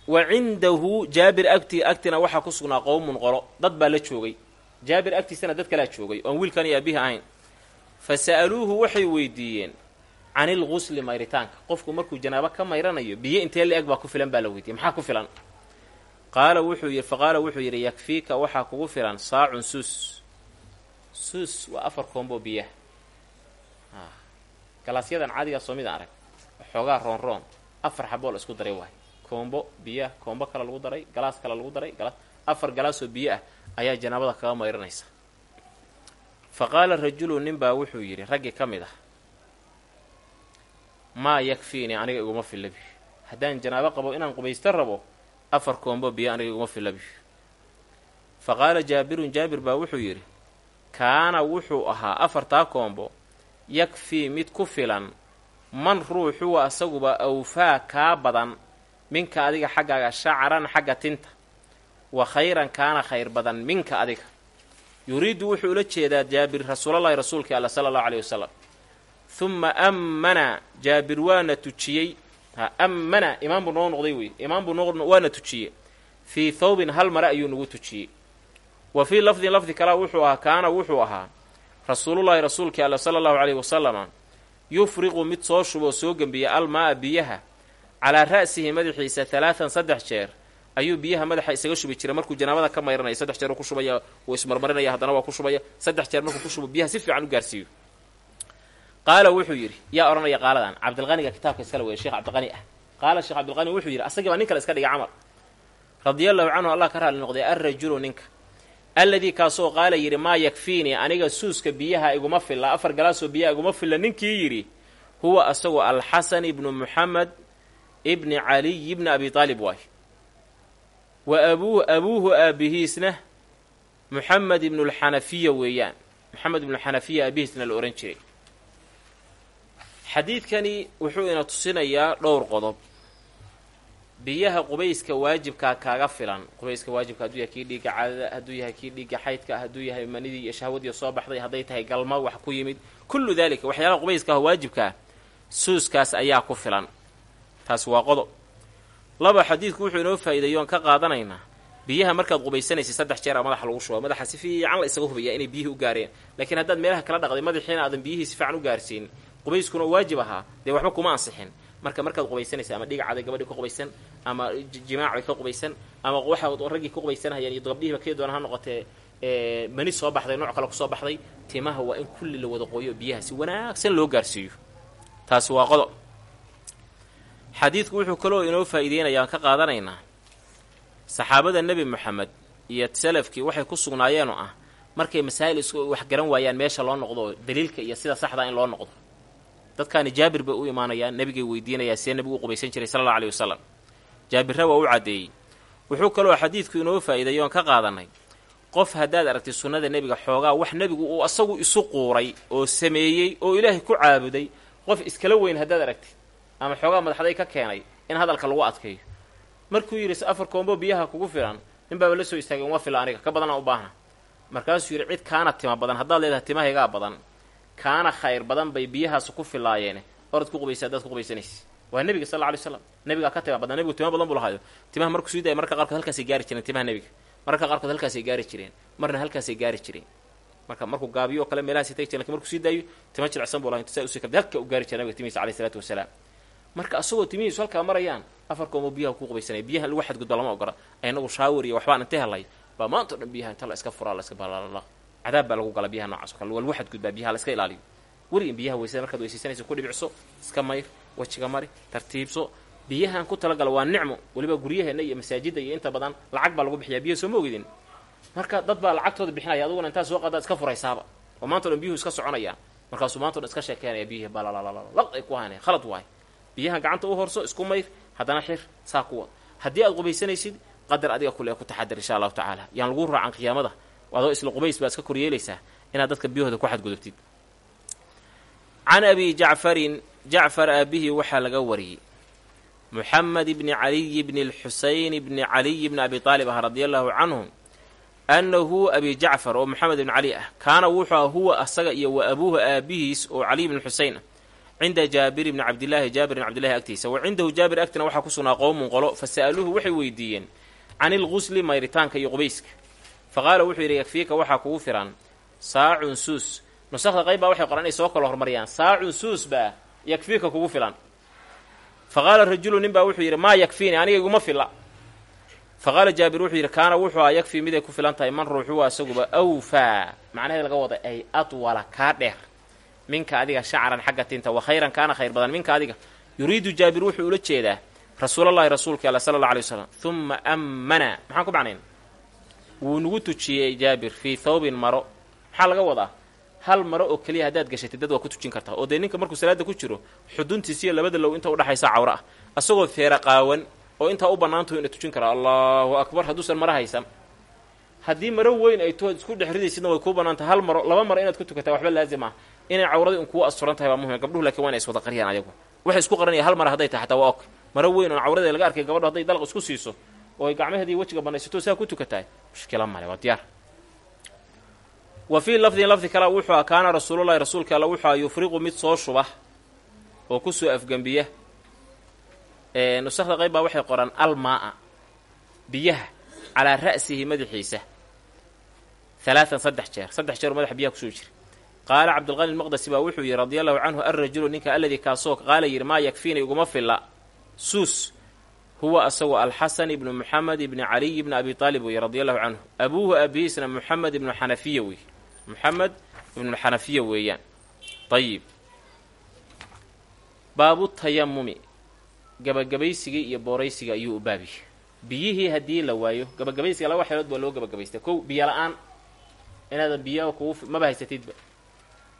Speaker 1: wa cindahu jaabir agti agtina waxaa ku sugnaa qowmun qolo dad baa la joogay jaabir agtiisana dad kalaa joogay oon wiilkan iyo aabihi ahayn. Fa sa'aluuhu waxay weydiiyeen can ilgusli mayritaanka. Qofku markuu janaabo ka mayranayo biyo intee la-eg baa ku filan baa la weydiiyey. Maxaa ku filan? Qaala wuxuu yidhi faqaala wuxuu yidhi yakfiika waxaa kugu filan saacun suus. Suus waa afar koombo biyaha galaasyadan caadigaa soo midaan arag. Waxoogaa roon roon afar xaboo la isku daray waay. Koombo biyaha koombo kale lagu daray galaas kale lagu daray afar galaasoo biyo ah ayaa janaabada kaga mayranaysa fa qaala rajulu nin baa wuxuu yidhi raggii ka mid ah maa yakfiinii aniga iguma filla biyo haddaan janaabo qabo inaan qubaysta rabo afar koombo biyo aniga iguma filla biyo fa qaala jaabirun jaabir baa wuxuu yidhi kaana wuxuu ahaa afartaa koombo yakfii mid ku filan man ruuxuwa asaguba awfaa kaa badan minka adiga xaggaaga shacaran xagga tinta wa khayran kaana khayr badan minka adiga. Yuriidu wuxuu ula jeedaa jaabir rasuulallahi rasuulkii alla sala allahu aleyhi wasalam humma ammana jaabir waana tujiyey. Ammana imaam buu noo noqday wey imaam buu waana tujiyey. Fii thawbin hal mare ayuu nagu tujiyey. Wa fii lafdin lafdi kalaa wuxuu ahaa kaana wuxuu ahaa rasuulullaahi rasuulkii alla sala allahu caleyhi wasalama yufriqu mid soo shuboo soo gembiya almaa-a biyaha calaa ra'sihi madaxiisa talaatan saddex jeer ayuu biyaha madaxa isaga shubi jiray. Markuu janaabada ka mayranaya saddex jeer uu ku shubaya wuu ismarmarinaya haddana waa ku shubaya. Saddex jeer markuu ku shubo biyaha si fiican u gaarsiiyo. Qaala wuxuu yidhi yaa odhanaya qaaladan cabdilqaniga kitaabka iskale weeye sheekh cabdiqani ah. Qaala sheekh cabdilqani wuxuu yidhi asagii baa nin kale iska dhigay camal radiallahu canhu allah ka raali noqday alrajulu ninka alladii kaasoo qaala yidhi maa yakfiinii aniga suuska biyaha iguma filla afar galaasoo biyaha iguma filla. Ninkii yidhi huwa asagoo alxasan ibnu muxamed ibni caliy ibni abi aalib waay wa abuuhu abuuhu aabihiisna muxamed ibnulxanafiya weeyaan. Moxamed ibnuxanafiya aabihiisna la ohan jiray. Xadiidkani wuxuu ina tusinayaa dhowr qodob. Biyaha qubayska waajibkaa kaaga filan. Qubayska waajibka hadduu yahay kii dhiigga caadada hadduu yahay kii dhiigga xaydka hadduu yahay manidii iyo shahwadii soo baxday hadday tahay galma wax ku yimid. Kullu daalika waxyaalaha qubayska ah waajibkaa suuskaas ayaa ku filan. Taasi waa qodob laba xadiidku wuxuu inoo faa'iideeyo oon ka qaadanaynaa biyaha markaad qubaysanaysa saddex jeera madaxa lagu shuba madaxa si fiican la isaga hubayaa inay biyihii u gaareen. Laakiin haddaad meelaha kala dhaqday madaxiina aadan biyihii si fiican u gaarsiin qubayskuna waajib ahaa dee waxba kuma ansixin. Marka markaad qubaysanaysa ama dhigacaday gabadhii ka qubaysan ama jimaacbay ka qubaysan ama waxa raggii ka qubaysanhayaan iyo gabdhihiiba kii doona ha noqotee mani soo baxday nooc kale ku soo baxday timaha waa in kulli la wada qooyo biyaha si wanaagsan loo gaarsiiyo. Taasi waa qodob xadiidku wuxuu kaloo inoo faa'iideynaya aan ka qaadanaynaa. Saxaabada nebi moxamed iyo salafkii waxay ku sugnaayeen oo ah markay masaa'il isku wax garan waayaan meesha loo noqdo daliilka iyo sida saxdaa in loo noqdo. Dadkaani jaabir bay u imaanayaan nebigay weydiinayaa see nebigu u qubaysan jiray sala alla aleyhi wasalam jaabirra waa u caddeeyey. Wuxuu kaloo xadiidku inoo faa'iideeyo oon ka qaadanay. Qof haddaad aragtay sunnada nebiga xoogaa wax nebigu uu asagu isu quuray oo sameeyey oo ilaahay ku caabuday qof iskala weyn haddaad aragtid ama xoogaa madaxday ka keenay in hadalka lagu adkeeyo markuu yidhi afar koombo biyaha kugu filan nin baaba la soo istaagay uma fila aniga ka badanaa u baahna. Markaasuu yidhi cid kaana tima badan haddaad leedahay timahaygaa badan kaana khayr badan bay biyahaas ku filaayeene orad ku qubaysa haddaad ku qubaysanaysa waa nebiga sal alla alay slam nebigaa ka tima badan nebigu tima badan buu lahaayo. Timaha markuu sii daaya marka qaarkood halkaasay gaari jireen timaha nebiga. Marka qaarkood halkaasay gaari jireen marna halkaasay gaari jireen. Marka markuu gaabiyo oo kale meelahaasay tagi jiren laakiin markuu sii daayo tima jilicsan buu lahay intu u sii kabtay halka u gaari jira nabiga timihiisa alayh isalaatu wasalaam marka asagoo timihiisu halkaa marayaan afar koomo biyaha ku qubaysanaya biyaha lagu xadgudba lama ogola inagu shaawar iyo waxbaan intay helay baa maanta o dhan biyaha inta la iska furaa la iska balaalala cadaab baa lagu gala biyaha noocaas o kale waa lagu xadgudbaa biyaha la iska ilaaliyo weli biyaha weysada markaad weysaysanaysa ku dhibicso iska mayr wejiga mari tartiibso biyahan ku talagala waa nicmo weliba guryaheena iyo masaajidda iyo inta badan lacag baa lagu bixiyaa biyaha soo ma marka dad baa lacagtooda bixinaya aduguna intaa soo qaadaad iska furaysaaba oo maanta o dhan biyuhu iska soconayaan markaasuu maanta o dhan iska sheekeynaya biyihii balalalalal laq ay ku haynaya khalad waay biyahan gacanta u horso isku mayr haddana xir saa kuwa haddii aad qubaysanaysid qadar adiga kule ku taxadar insha allahu tacaala. Yaan lagu raacan qiyaamada. Adoo isla qubays baad iska koryeelaysaa inaad dadka biyahooda ku xadgudubtid. Can abi jacfarin jacfar aabihii waxaa laga wariyey. Muxamed bni caliy bni lxuseyn bni caliy bni abi aalib ah radia allahu canhu annahu abi jacfar oo moxamed ibni cali ah kaana wuxuu ah huwa asaga iyo wa abuuhu aabihiis oo caliy bni xuseyn ah cinda jaabir bni cabdillaahi jaabir bni cabdillahi agtiisa. Wa cindahu jaabir agtina waxaa ku sugnaa qowmun qolo fa sa'aluuhu waxay weydiiyeen can ilgusli mayritaanka iyo qubayska. Fa qaala wuxuu yidhi yakfiika waxaa kugu firan saacun suus. Nusakda qayb baa waxay qoran inay soo kala hormariyaan saacun suus baa yakfiika kugu filan. Fa qaala rajulu nin baa wuxuu yidhi maa yakfiini aniga iguma filla. Fa qaala jaabir wuxuu yidhi kaana wuxuu a yakfii miday ku filan tahay man ruuxuwa isaguba awfaa. Macnaheed laga wada ay adwala kaa dheer minka adiga shacran xagga tinta wa khayran kaana khayr badan. Minka adiga yuriidu jaabir wuxuu ula jeedaa rasuulallahi rasuulka alla sala alla alay wasalam humma ammana maxaan ku macnayn? Wuu nagu tujiyey jaabir fii thawbin maro. Maxaa laga wadaa? Hal maro oo keliya haddaad gashatay dad waa ku tujin kartaa. Oo dee ninka markuu salaada ku jiro xuduntiisiyo labada low inta udhaxaysa cawro ah. Asagoo feera qaawan oo intaa u bannaantaho ina tujin karaa allahu akbar hadduusan maro haysan haddii maro weyn ay tood isku dhex ridaysidna way kuu bannaantahay hal maro laba maro inaad ku tukataa waxba laazim ah. Inay cawradii un kuu asturan tahay baa muhiim gabdhuhu lakiin waa inay iswada qariyaan ayagu. Waxay isku qaranaya hal mar hadday tahay xataa waa ok. Maro weyn oon cawradeeda laga arkay gabadho hadday dalaq isku siiso oo ay gacmaheedii wejiga banaysato saa ku tukatahay mushkila male waa diyaar. Wa fii lafdin lafdi kale wuxuu a kaana rasuulullahi rasuulka alla wuxuu a yufriqu mid soo shuba oo ku soo afgembiya nusakda qayb baa waxay qoran almaa-a biyaha calaa ra'sihi madaxiisa halaatan saddex jeer saddex jeer oo madaxa biyaha ku soo jira qaala cabdulqani lmaqdasi baa wuxuu yidhi radia allahu canhu alrajulu ninka alladii kaasoo qaala yidhi maa yakfiina iguma filla suus huwa asagoo alxasan ibnu muxamed ibni caliy ibni abi aalib weeye radi allahu canhu abuuhu abihiisna muxamed ibnu xanafiya wey muxamed ibnu xanafiya weeyaan ayib baabu tayamumi gabagabaysigii iyo booraysiga ayuu u baabiyey biyihii haddii la waayo gabagabaysiga laba xeelood baa loo gabagabaystay kow biyo la'aan inaadan biyo kugu maba haysatidba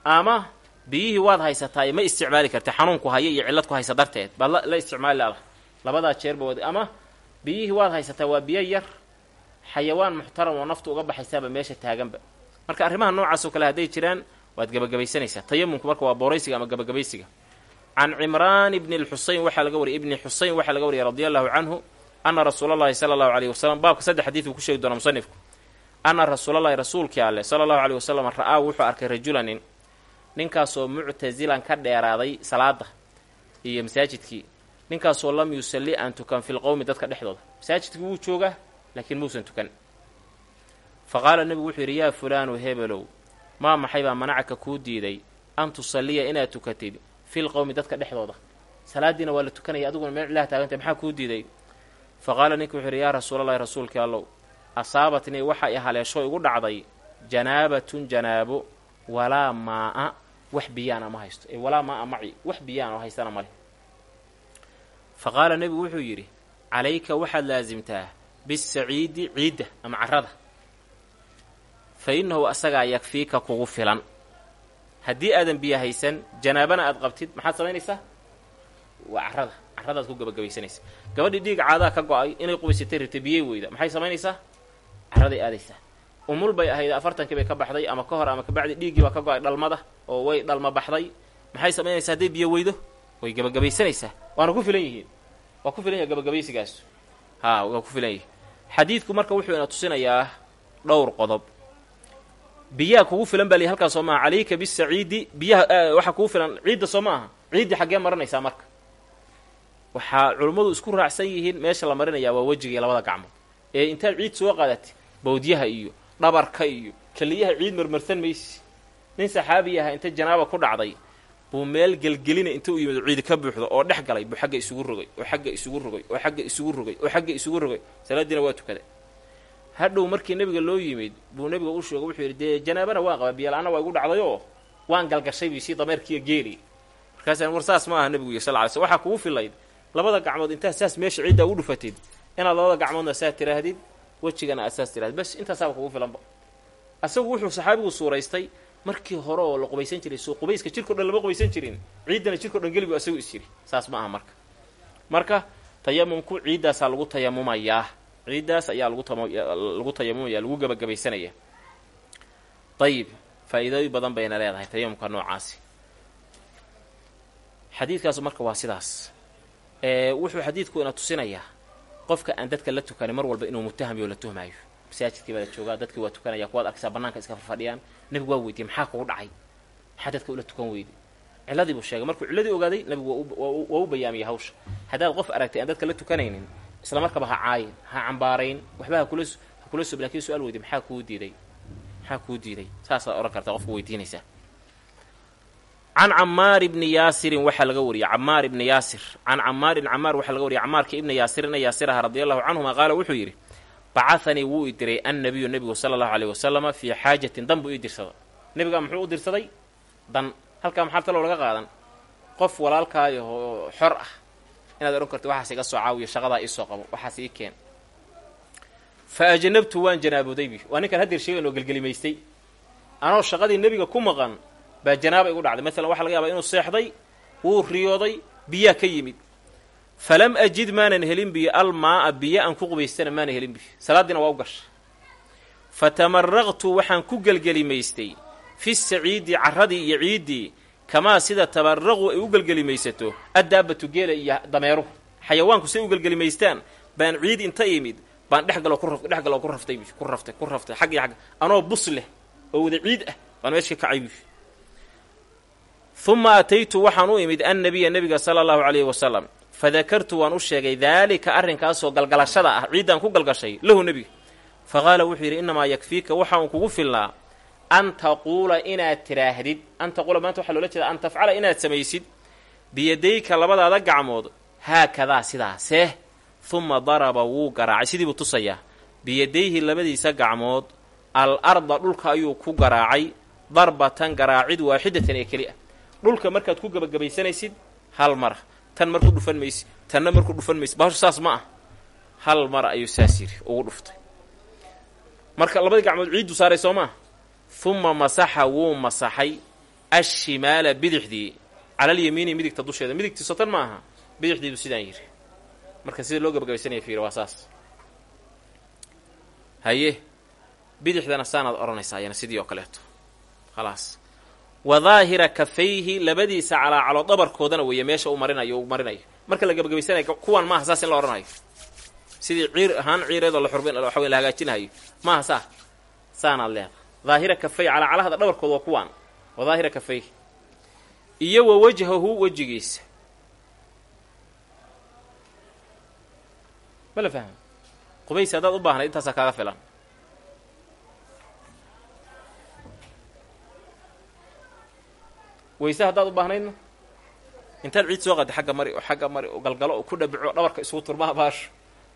Speaker 1: ama biyihii waad haysataa ma isticmaali karta xanuunku haya iyo cillad ku haysa darteed baad la isticmaali ladah labadaa jeerba wad ama biyihii waad haysataa waa biyo yar xayawaan muxtaram oo naftu uga baxaysaaba meesha taaganba marka arrimaha noocaasoo kale hadday jiraan waad gabagabaysanaysaa tayamumku marka waa booraysiga ama gabagabaysiga can cimraan ibni lxuseyn waxaa laga wariyay ibni xuseyn waxaa laga wariyay radia allahu canhu ana rasuula allahi sala allahu alayhi wasalam baabka saddex xadiid uu ku sheegi doona musanifku ana rasuulallahi rasuulkii alleh sala allahu alayh wasalam ra'aa wuxuu arkay rajulanin ninkaasoo muctasilan ka dheeraaday salaada iyo masaajidkii ninkaasoo lam yusalli aan tukan fil qowmi dadka dhexdooda masaajidkii wuu joogaa laakiin muusan tukan fa qaala nebigu wuxuu yidhi yaa fulaanu hebelow maa maxay baa manacaka kuu diiday an tusalliya inaad tukatid fil qowmi dadka dhexdooda salaadiina waa la tukanaya adiguna meel cilaha taagantay maxaa kuu diiday fa qaala ninka wuxuu yidhi yaa rasuulallahi rasuulkii allow asaabatnii waxa i igu dhacday janaabatun janaabo walaa maa-a wax biyaana ma haysto. Ee walaa maa-a maci wax biyaana oo haystana male fa qaala nebigu wuxuu yidhi calayka waxaad laasimtaa bisaciidi ciidda ama carrada. Fa innahu asagaa yakfiika kugu filan. Haddii aadan biyo haysan janaabana aad qabtid maxaad samaynaysaa? Waa carrada carradaad ku gabagabaysanaysa gabadhii dhiig caadaa ka go'ay inay qubaysatay rabtay biyey weyda. Maxay samaynaysaa carraday aadaysaa umul bay ahayd afartankii bay ka baxday ama ka hor ama kabacdi dhiiggii baa ka go'ay dhalmada oo way dhalma baxday. Maxay samaynaysaa hadday biyo weydo way gabagabaysanaysaa waana ku filan yihiin. Waa ku filan yahay gabagabaysigaas haa waa ku filan yihi xadiidku marka wuxuu ina tusinayaa dhowr qodob. Biyaha kugu filan baa lihi halkaan soo maaha calayka bisaciidi biyaha waxaa kugu filan ciidda soo ma aha ciiddii xaggee marinaysaa marka. Waxaa culummadu isku raacsan yihiin meesha la marinayaa waa wejiga iyo labada gacmood. Ee intaad ciid soo qaadatay bawdyaha iyo dhabarka iyo keliyaha ciid marmarsan maysi. Nin saxaabi aha inta janaaba ku dhacday buu meel gelgelina inta u yimid ciidi ka buuxdo oo dhex galay buu xagga isugu rogay oo xagga isugu rogay oo xagga isugu rogay oo xagga isugu rogay. Salaadiina waa tukaday hadhow markii nebiga loo yimid buu nebiga u sheegay wuxuu yidhi dee janaabana waan qaba biyola-aana waa igu dhacday oo waan galgashay bi sii dameerkiiyo geeli. Markaasaan war saas ma aha nebigu yiri sal ly sl waxaa kugu filayd labada gacmood intaad saas meesha ciiddaa u dhufatid inaad labada gacmoodna saa tiraahdid wejigana aad saas tirahdid bas intaasaaba kugu filanba. Asagu wuxuu saxaabigu suuraystay markii hore oo la qubaysan jiray soo qubayska jirko dhan lama qubaysan jirin. Ciiddana jirko dhan gelibu asagu is jiri saas ma aha marka. Marka tayamumku ciiddaasaa lagu tayamumayaa ciiddaas ayaa lagu tayamumaya lagu gabagabaysanaya. Ayib faa-iidooyin badan bayna leedahay tayamumka noocaasi. Xadiidkaasu marka waa sidaas. Wuxuu xadiidku ina tusinayaa qofka aan dadka la tukanin mar walba inuu mutahamiyo la tuhmaayo masaajidkii baa la joogaa dadkii waa tukanaya kuwaad arkaysaa bannaanka iska farfadhiyaan nebigu waa weydiiyey maxaa kugu dhacay? Maxaa dadka ula tukan weyday cilladii buu sheegay. Markuu cilladii ogaaday nabigu waa u bayaamiyey hawsha. Haddaad qof aragtay aan dadka la tukanaynin isla markaba ha caayin ha cambaarayn waxba hakula ha kula sob laakiin su'aal weydiy maxaa kuu diiday? Maxaa kuu diiday? Saasaad odhan kartaa qofku weydiinaysaa can camaar ibni yaasirin waxaa laga wariyey camaar ibni yaasir. Can camaarin camaar waxaa laga wariyay. Camaarka ibni yaasirin ina yaasir aha radi allahu canhuma qaala wuxuu yidhi bacahanii wuu i diray annabiyu nebigu sala allahu aleyh wasalama fii xaajatin dan buu ii dirsada nebigaa muxuu u dirsaday? Dan. Halkaa maxaa talow laga qaadan? Qof walaalkaayo xor ah. Inaad odhan karto waxaas iga soo caawiyo shaqadaa iisoo qabo waxaas ii keen. Fa ajanabtu waan janaabodaybi waa ninkan haddeer sheegan oo gelgelimaystay. Anoo shaqadii nebiga ku maqan baa janaaba igu dhacday. Maalan waxa laga yaabaa inuu seexday wuu riyooday biyaa ka yimid. Falam ajid maanan helin biyo almaa'a biyo aan ku qubaystana maanan helin biyo. Salaaddiina waa u gashay. Fatamaraqtu waxaan ku gelgelimaystay fi saciidi carradii iyo ciiddii kamaa sida tamaraqu ay u gelgelimaysato addaabatu geela iyo dameeruhu xayawaanku say u gelgelimaystaan baan ciid inta imid baan dhexgaloo ku dhex galoo ku raftay ku raftay ku raftay xag iyo xagg anoo bus leh oo wada ciid ah baan meesha ka kacay uma ataytu waxaan u imid annabiya nebiga sala allahu calayhi wasalam fadakartu waan u sheegay daalika arrinkaasoo galgalashada ah ciiddaan ku galgashay lahu nebiga fa qaala wuxuu yidhi innamaa yakfiika waxa uun kugu filnaa an taquula inaad tiraahdid an taquula maanta waxaa loola jeeda an tafcala inaad samaysid biyadayka labadaada gacmood haakadaa sidaasee huma daraba wuu garaacay sidii buu tusayaa. Biyadayhi labadiisa gacmood al arda dhulka ayuu ku garaacay darbatan garaacid waaxidatan ee keli ah dhulka markaad ku gebagabaysanaysid hal mara tan marku dhufan maysi tanna marku dhufan maysi. Bahashu saas ma ah. Hal mara ayuu saas yidhi ugu dhuftay. Marka labadii gacmood ciiddu saaray soo maa huma masaxa wuu masaxay ashimaala bidixdii. Calalyamiini midigta dusheeda. Midigtiiso tan ma aha. Bidixdiibu sidaan yidhi. Marka sida loo gebagabaysanaya fiiri waa saas. Haye bidixdana saanaad odhanaysaa ayana sidii oo kaleeto. Khalaas wa daahira kafayhi labadiisa calaacalo dabarkoodana weeye meesha uu marinayo uu marinayo marka la gebagabaysanayo kuwan maaha saas in la odhanayo sidii ciir ahaan ciireedoo la hagaajinahayo maaha saa saanaad leeda daahira kafay calaacalahada dhabarkooda waa kuwaan wa daahira kafayhi iyo wa wajhahu wejigiisa ma la fahma qubays haddaad u baahnayd intaasaa kaaga filan weyse haddaad u baahnaydna? Intaad ciid soo qadda xagga mari oo xagga mari oo galgalo oo ku dhabico dhabarka isugu turmaha baasho.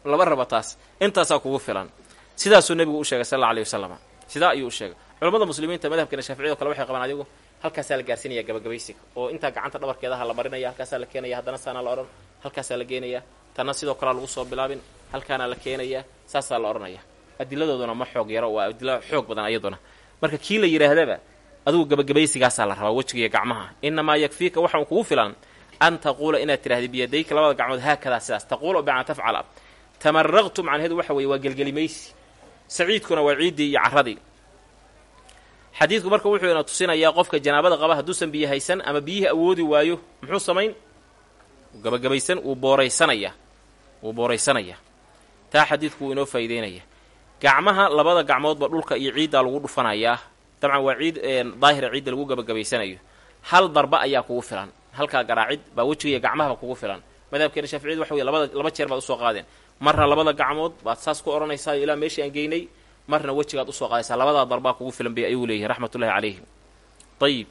Speaker 1: Laba raba taas. Intaasaa kugu filan. Sidaasuu nebigu u sheegay sal alla aleyh wasalam sidaa ayuu u sheegay. Culammada muslimiinta madhabkeena shaaficiyado kale waxay qabaan adigu halkaasaa la gaarsiinaya gabagabaysiga oo intaa gacanta dhabarkeedaha la marinaya halkaasaa la keenaya haddana saana la odhan halkaasaa la geenaya tanna sidoo kalea lagu soo bilaabin halkaana la keenaya saasaa la odhanaya. Adiladooduna ma xoog yaro waa adilo xoog badan ayaduna. Marka kii la yidhaahdaba adugu gabagabaysigaasaa la rabaa wejiga iyo gacmaha. Inamaa yakfiika waxaan kugu filan an taquula inaad tidhahda biyadayka labada gacmood haakadaa sidaas taquula bimacnaa tafcala. Tamaraqtu macnaheedu waxa weeye waa gelgelimaysi. Saciidkuna waa ciiddii iyo carradii. Xadiidku marka wuxuu ina tusinayaa qofka janaabada qaba hadduusan biyo haysan ama biyihii awoodi waayo muxuu samayn? Gabagabaysan wuu booraysanaya. Wuu booraysanayaa taa xadiidku wuu inoo faa'iideynaya. Gacmaha labada gacmoodba dhulka iyo ciiddaa lagu dhufanayaa dabcan waa ciid daahira ciidda lagu gabagabaysanayo. Hal darba ayaa kugu filan. Halkaa garaacid baa wejiga iyo gacmahaba kugu filan. Madhabkeena shaaficiyadu waxa wey labada laba jeer baad u soo qaadeen. Marna labada gacmood baad saas ku odhanaysaa ilaa meeshii aan geynay marna wejigaad u soo qaadaysaa. Labadaa darbaa kugu filan bay ayuu leeyahay raxmatullahi calayhim ayib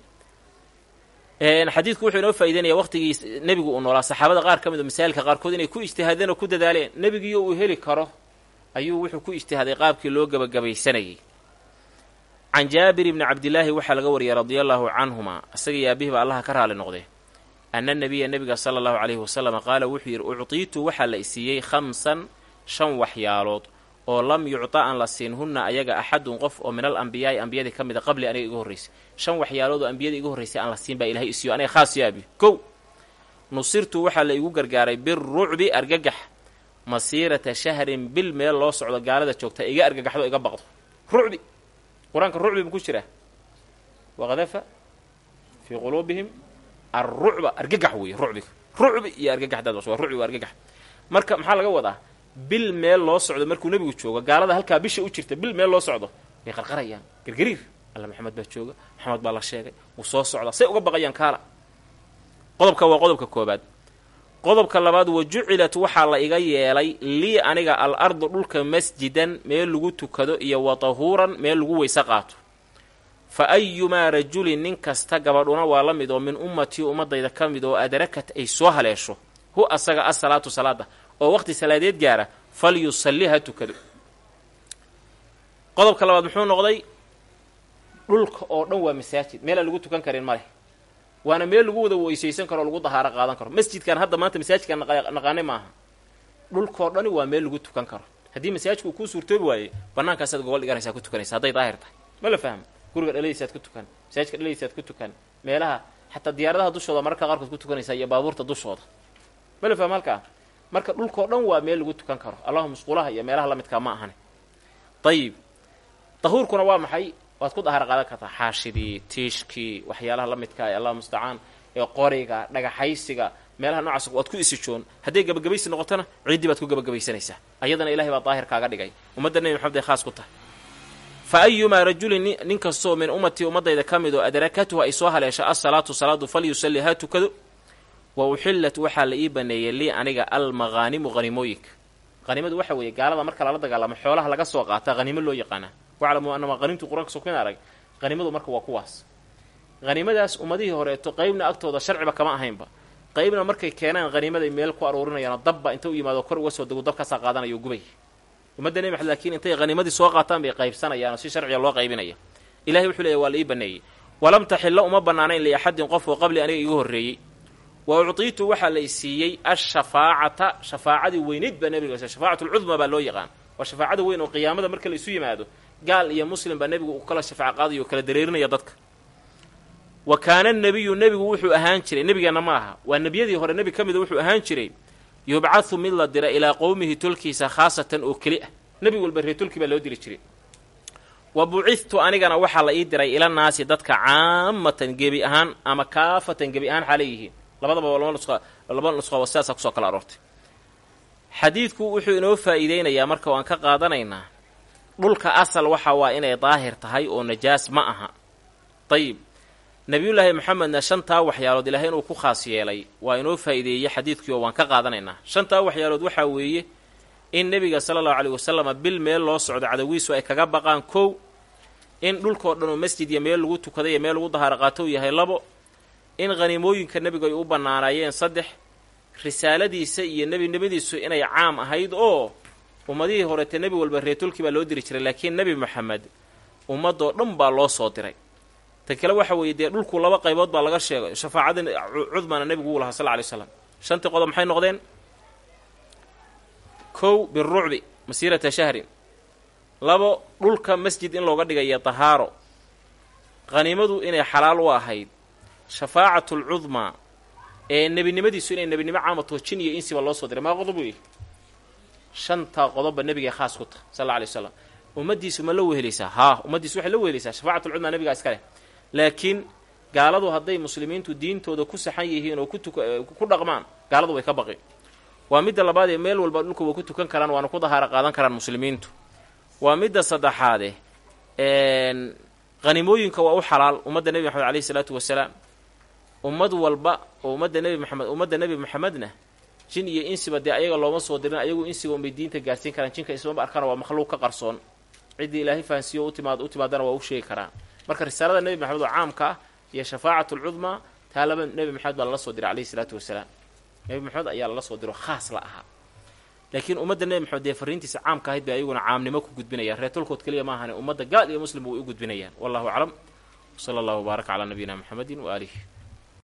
Speaker 1: xadiidku wuxuu inoo faa'ideynaya waqtigii nebigu uu noolaa. Saxaabada qaar ka mid oo masaa'ilka qaarkood inay ku ijtihaadeen oo ku dadaaleen nebigiiyo uu heli karo ayuu wuxuu ku ijtihaaday qaabkii loo gabagabaysanayay can jaabir ibni cabdilaahi waxaa laga wariyay radia allaahu canhuma isaga iyo aabihiba allaha ka raali noqdee ana nabiya nebiga sala allahu calayhi wasalama qaala wuxuu yidhi uctiitu waxaa la isiiyey khamsan shan waxyaalood oo lam yucta aan la siinhunna ayaga axadun qof oo min al ambiyadii ka mida qabli aniga iga horraysay shan waxyaalood oo ambiyadii iga horraysay aan la siin baa ilahay isiiyo aniga khaas yaabi kow nusirtu waxaa la igu gargaaray birucbi argagax masiirata shahrin bil meel loo socdo gaalada joogta iga argagaxdo iga baqdo. Rucbi qur'aanka rucbi ma ku jiraa. Waqdafa fii quluubihim alrucba argagax weeye rucbiga rucbi iyo argagax daad waa rucbi waa argagax. Marka maxaa laga wadaa? Bil meel loo socdo markuu nebigu joogo gaalada halkaa bisha u jirta bil meel loo socdo way qarqarayaan. Gargariir alla maxamed baa jooga maxamed baa la sheegay wuu soo socdaa say uga baqayaan kaala. Qodobka waa qodobka koobaad qodobka labaad wa jucilat waxaa la iga yeelay lii aniga al ardu dhulka masjidan meel lagu tukado iyo wa tahuuran meel lagu weyse qaato. Fa ayumaa rajulin nin kasta gabadhuna waa la mid oo min ummatii ummadayda ka mid oo adrakat ay soo haleesho. Hu asaga asalaatu salaada oo waqti salaadeed gaara fal yusalli ha tukado. Qodobka labaad muxuu noqday dhulka oo dhan waa masaajid meelaan lagu tukan karin ma leh waana meel lagu wada weysaysan karo o lagu dahaaro qaadan karo. Masjidkan hadda maanta masaajidkan naqaanay maaha. Dhulkao dhani waa meel lagu tukan karo. Haddii masaajidka uu kuu suurtoobi waaye bannaankaasaad gobol dhiganaysaa ku tukanaysa hadday daahir tahay. Ma la fahmo guriga dhaladiisaad ku tukan masaajidka dhaladiisaad ku tukan meelaha xataa diyaaradaha dushooda mararka qaarkood ku tukanaysaa iyo baabuurta dushooda. Ma la fahmo halkaa? Marka dhulkao dhan waa meel lagu tukan karo. Allahuma musquulaha iyo meelaha la midkaa ma ahane ayib dahuurkuna waa maxay waad ku dahar qaadan kartaa xaashidii tiishkii waxyaalaha la midka ee allah mustacaan ee qoriga dhagaxaysiga meelaha noocaas waad ku isijoon hadday gabagabaysi noqotona ciiddii baad ku gabagabaysanaysaa ayadana ilahay baa daahir kaaga dhigay. Ummadda nebi maxamed ay khaas ku tahay. Fa ayumaa rajulin nin kastoo min ummatii ummadayda ka mid oo adrakatuhu ay soo haleesha asalaatu salaadu falyusalli ha tukado. Wa uxillat waxaa la ii baneeyey lii aniga almaqaanimu hanimooyinka hanimadu waxa weeye gaalada marka lala dagaalamo xoolaha laga soo qaata hanimo loo yaqaanaa waclamuu anama qaniimtu qur'aanka sokin arag hanimadu marka waa kuwaas hanimadaas ummadihii horeeto qeybna agtooda sharciba kama ahaynba qeybna markay keenaan haniimaday meel ku aruurinayaano dabba inta u yimaado kor uga soo dego dabkaasaa qaadanayo gubay ummadda nebi laakiin intay haniimadii soo qaataan bay qaybsanayaano si sharciga loo qaybinaya ilahay wuxuu leeyahy waa la ii baneeyey walam taxillo uma bannaanayn liaxadin qof oo qabli aniga igu horreeyey wa uctiitu waxaa la isiiyey ashafaacata shafaacadii weynayd baa nebiga shafaacatu lcudma baa loo yaqaan waa shafaacada weyn oo qiyaamada marka la isu yimaado gaal iyo muslim baa nebigu uu kala shafaac qaadayo o kala dareerinaya dadka. Wa kaana nebiyu nebigu wuxuu ahaan jiray nebigeenna ma aha. Waa nebiyadii hore nebi ka mida wuxuu ahaan jiray yubcathu mid la dira ilaa qowmihi tolkiisa khaasatan oo keli ah. Nebi walba reer tolki baa loo diri jiray. Wa bucithtu anigana waxaa la ii diray ila naasi dadka caamatan gebi ahaan ama kaafatan gebi ahaan xaalay yihiin. Labadaba laba waa sidaasaa ku soo kala aroortay. Xadiidku wuxuu inoo faa'iideynayaa marka waan ka qaadanaynaa dhulka asal waxa waa inay daahir tahay oo najaas ma aha. Dayib nebiyullaahi maxamedna shantaa waxyaalood ilaahay inuu ku khaas yeelay waa inoo faa'iideeyey xadiidkii oo waan ka qaadanaynaa. Shantaa waxyaalood waxaa weeye in nebiga sala allahu caleyhi wasalama bil meel loo socdo cadawiisu ay kaga baqaan kow in dhulkao dhan oo masjid iyo meel lagu tukaday iyo meel lagu dahaaro uu yahay labo in khaniimooyinka nebigu ay u bannaanaayeen saddex risaaladiisa iyo nebinimadiisu inay caam ahayd oo ummadihii horeete nebi walba reetulkii baa loo diri jiray laakiin nebi moxamed ummadoo dhan baa loo soo diray. Ta kale waxa weeye dee dhulku laba qaybood baa laga sheegay shafaacada cudmana nebigu wuu lahaa sal alay slam shantii qodob maxay noqdeen? Kow birucbi masiirata shahrin. Labo dhulka masjid in looga dhigaya tahaaro. Khaniimadu inay xalaal u ahayd. Shafaacatu lcudmaa ee nebinimadiisu inay nebinimo caamato jin iyo insiba loo soo diray. Maa qodob weeye shantaa qodobba nebigay khaas ku tahay sal alla alay waslam ummaddiisu ma la wehelaysaa haa ummaddiisu waxay la wehelaysaa shafacatulcudmaa nebigaa iska leh. Laakiin gaaladu hadday muslimiintu diintooda ku saxan yihiin oo ku dhaqmaan gaaladu way ka baqi. Waa midda labaad ee meel walba dhulka way ku tukan karaan waana ku dahaaro qaadan karaan muslimiintu. Waa midda saddexaade hanimooyinka waa u xalaal. Ummadda nebi maxamed aleyhi isalaatu wasalaam. Ummad walba oo ummadda nebi maxamed ummadda nebi maxamedna jin iyo insiba dee ayaga looma soo dirin ayagu insiga unbay diinta gaarsiin karaan jinka ismaba arkana waa makhluuq ka qarsoon. Ciddii ilaahay fahansiiyo utimaad u timaadana waa u sheegi karaan. Marka risaalada nebi maxamed oo caamka ah iyo shafaacatu lcudmaa taa laba nebi maxamed baa lala soo diray caleyhi isalaatu wasalaam. Nebi maxamed ayaa lala soo diro khaas la ahaa. Laakiin ummadda nebi maxamed dee fariintiisa caamka ahayd bay ayaguna caamnimo ku gudbinayaan. Reetolkood keliya maahane ummadda gaal iyo muslimba way u gudbinayaan. Wallahu aclam. Wsala allahu wbaarak calaa nabiyina maxamedin waaalihi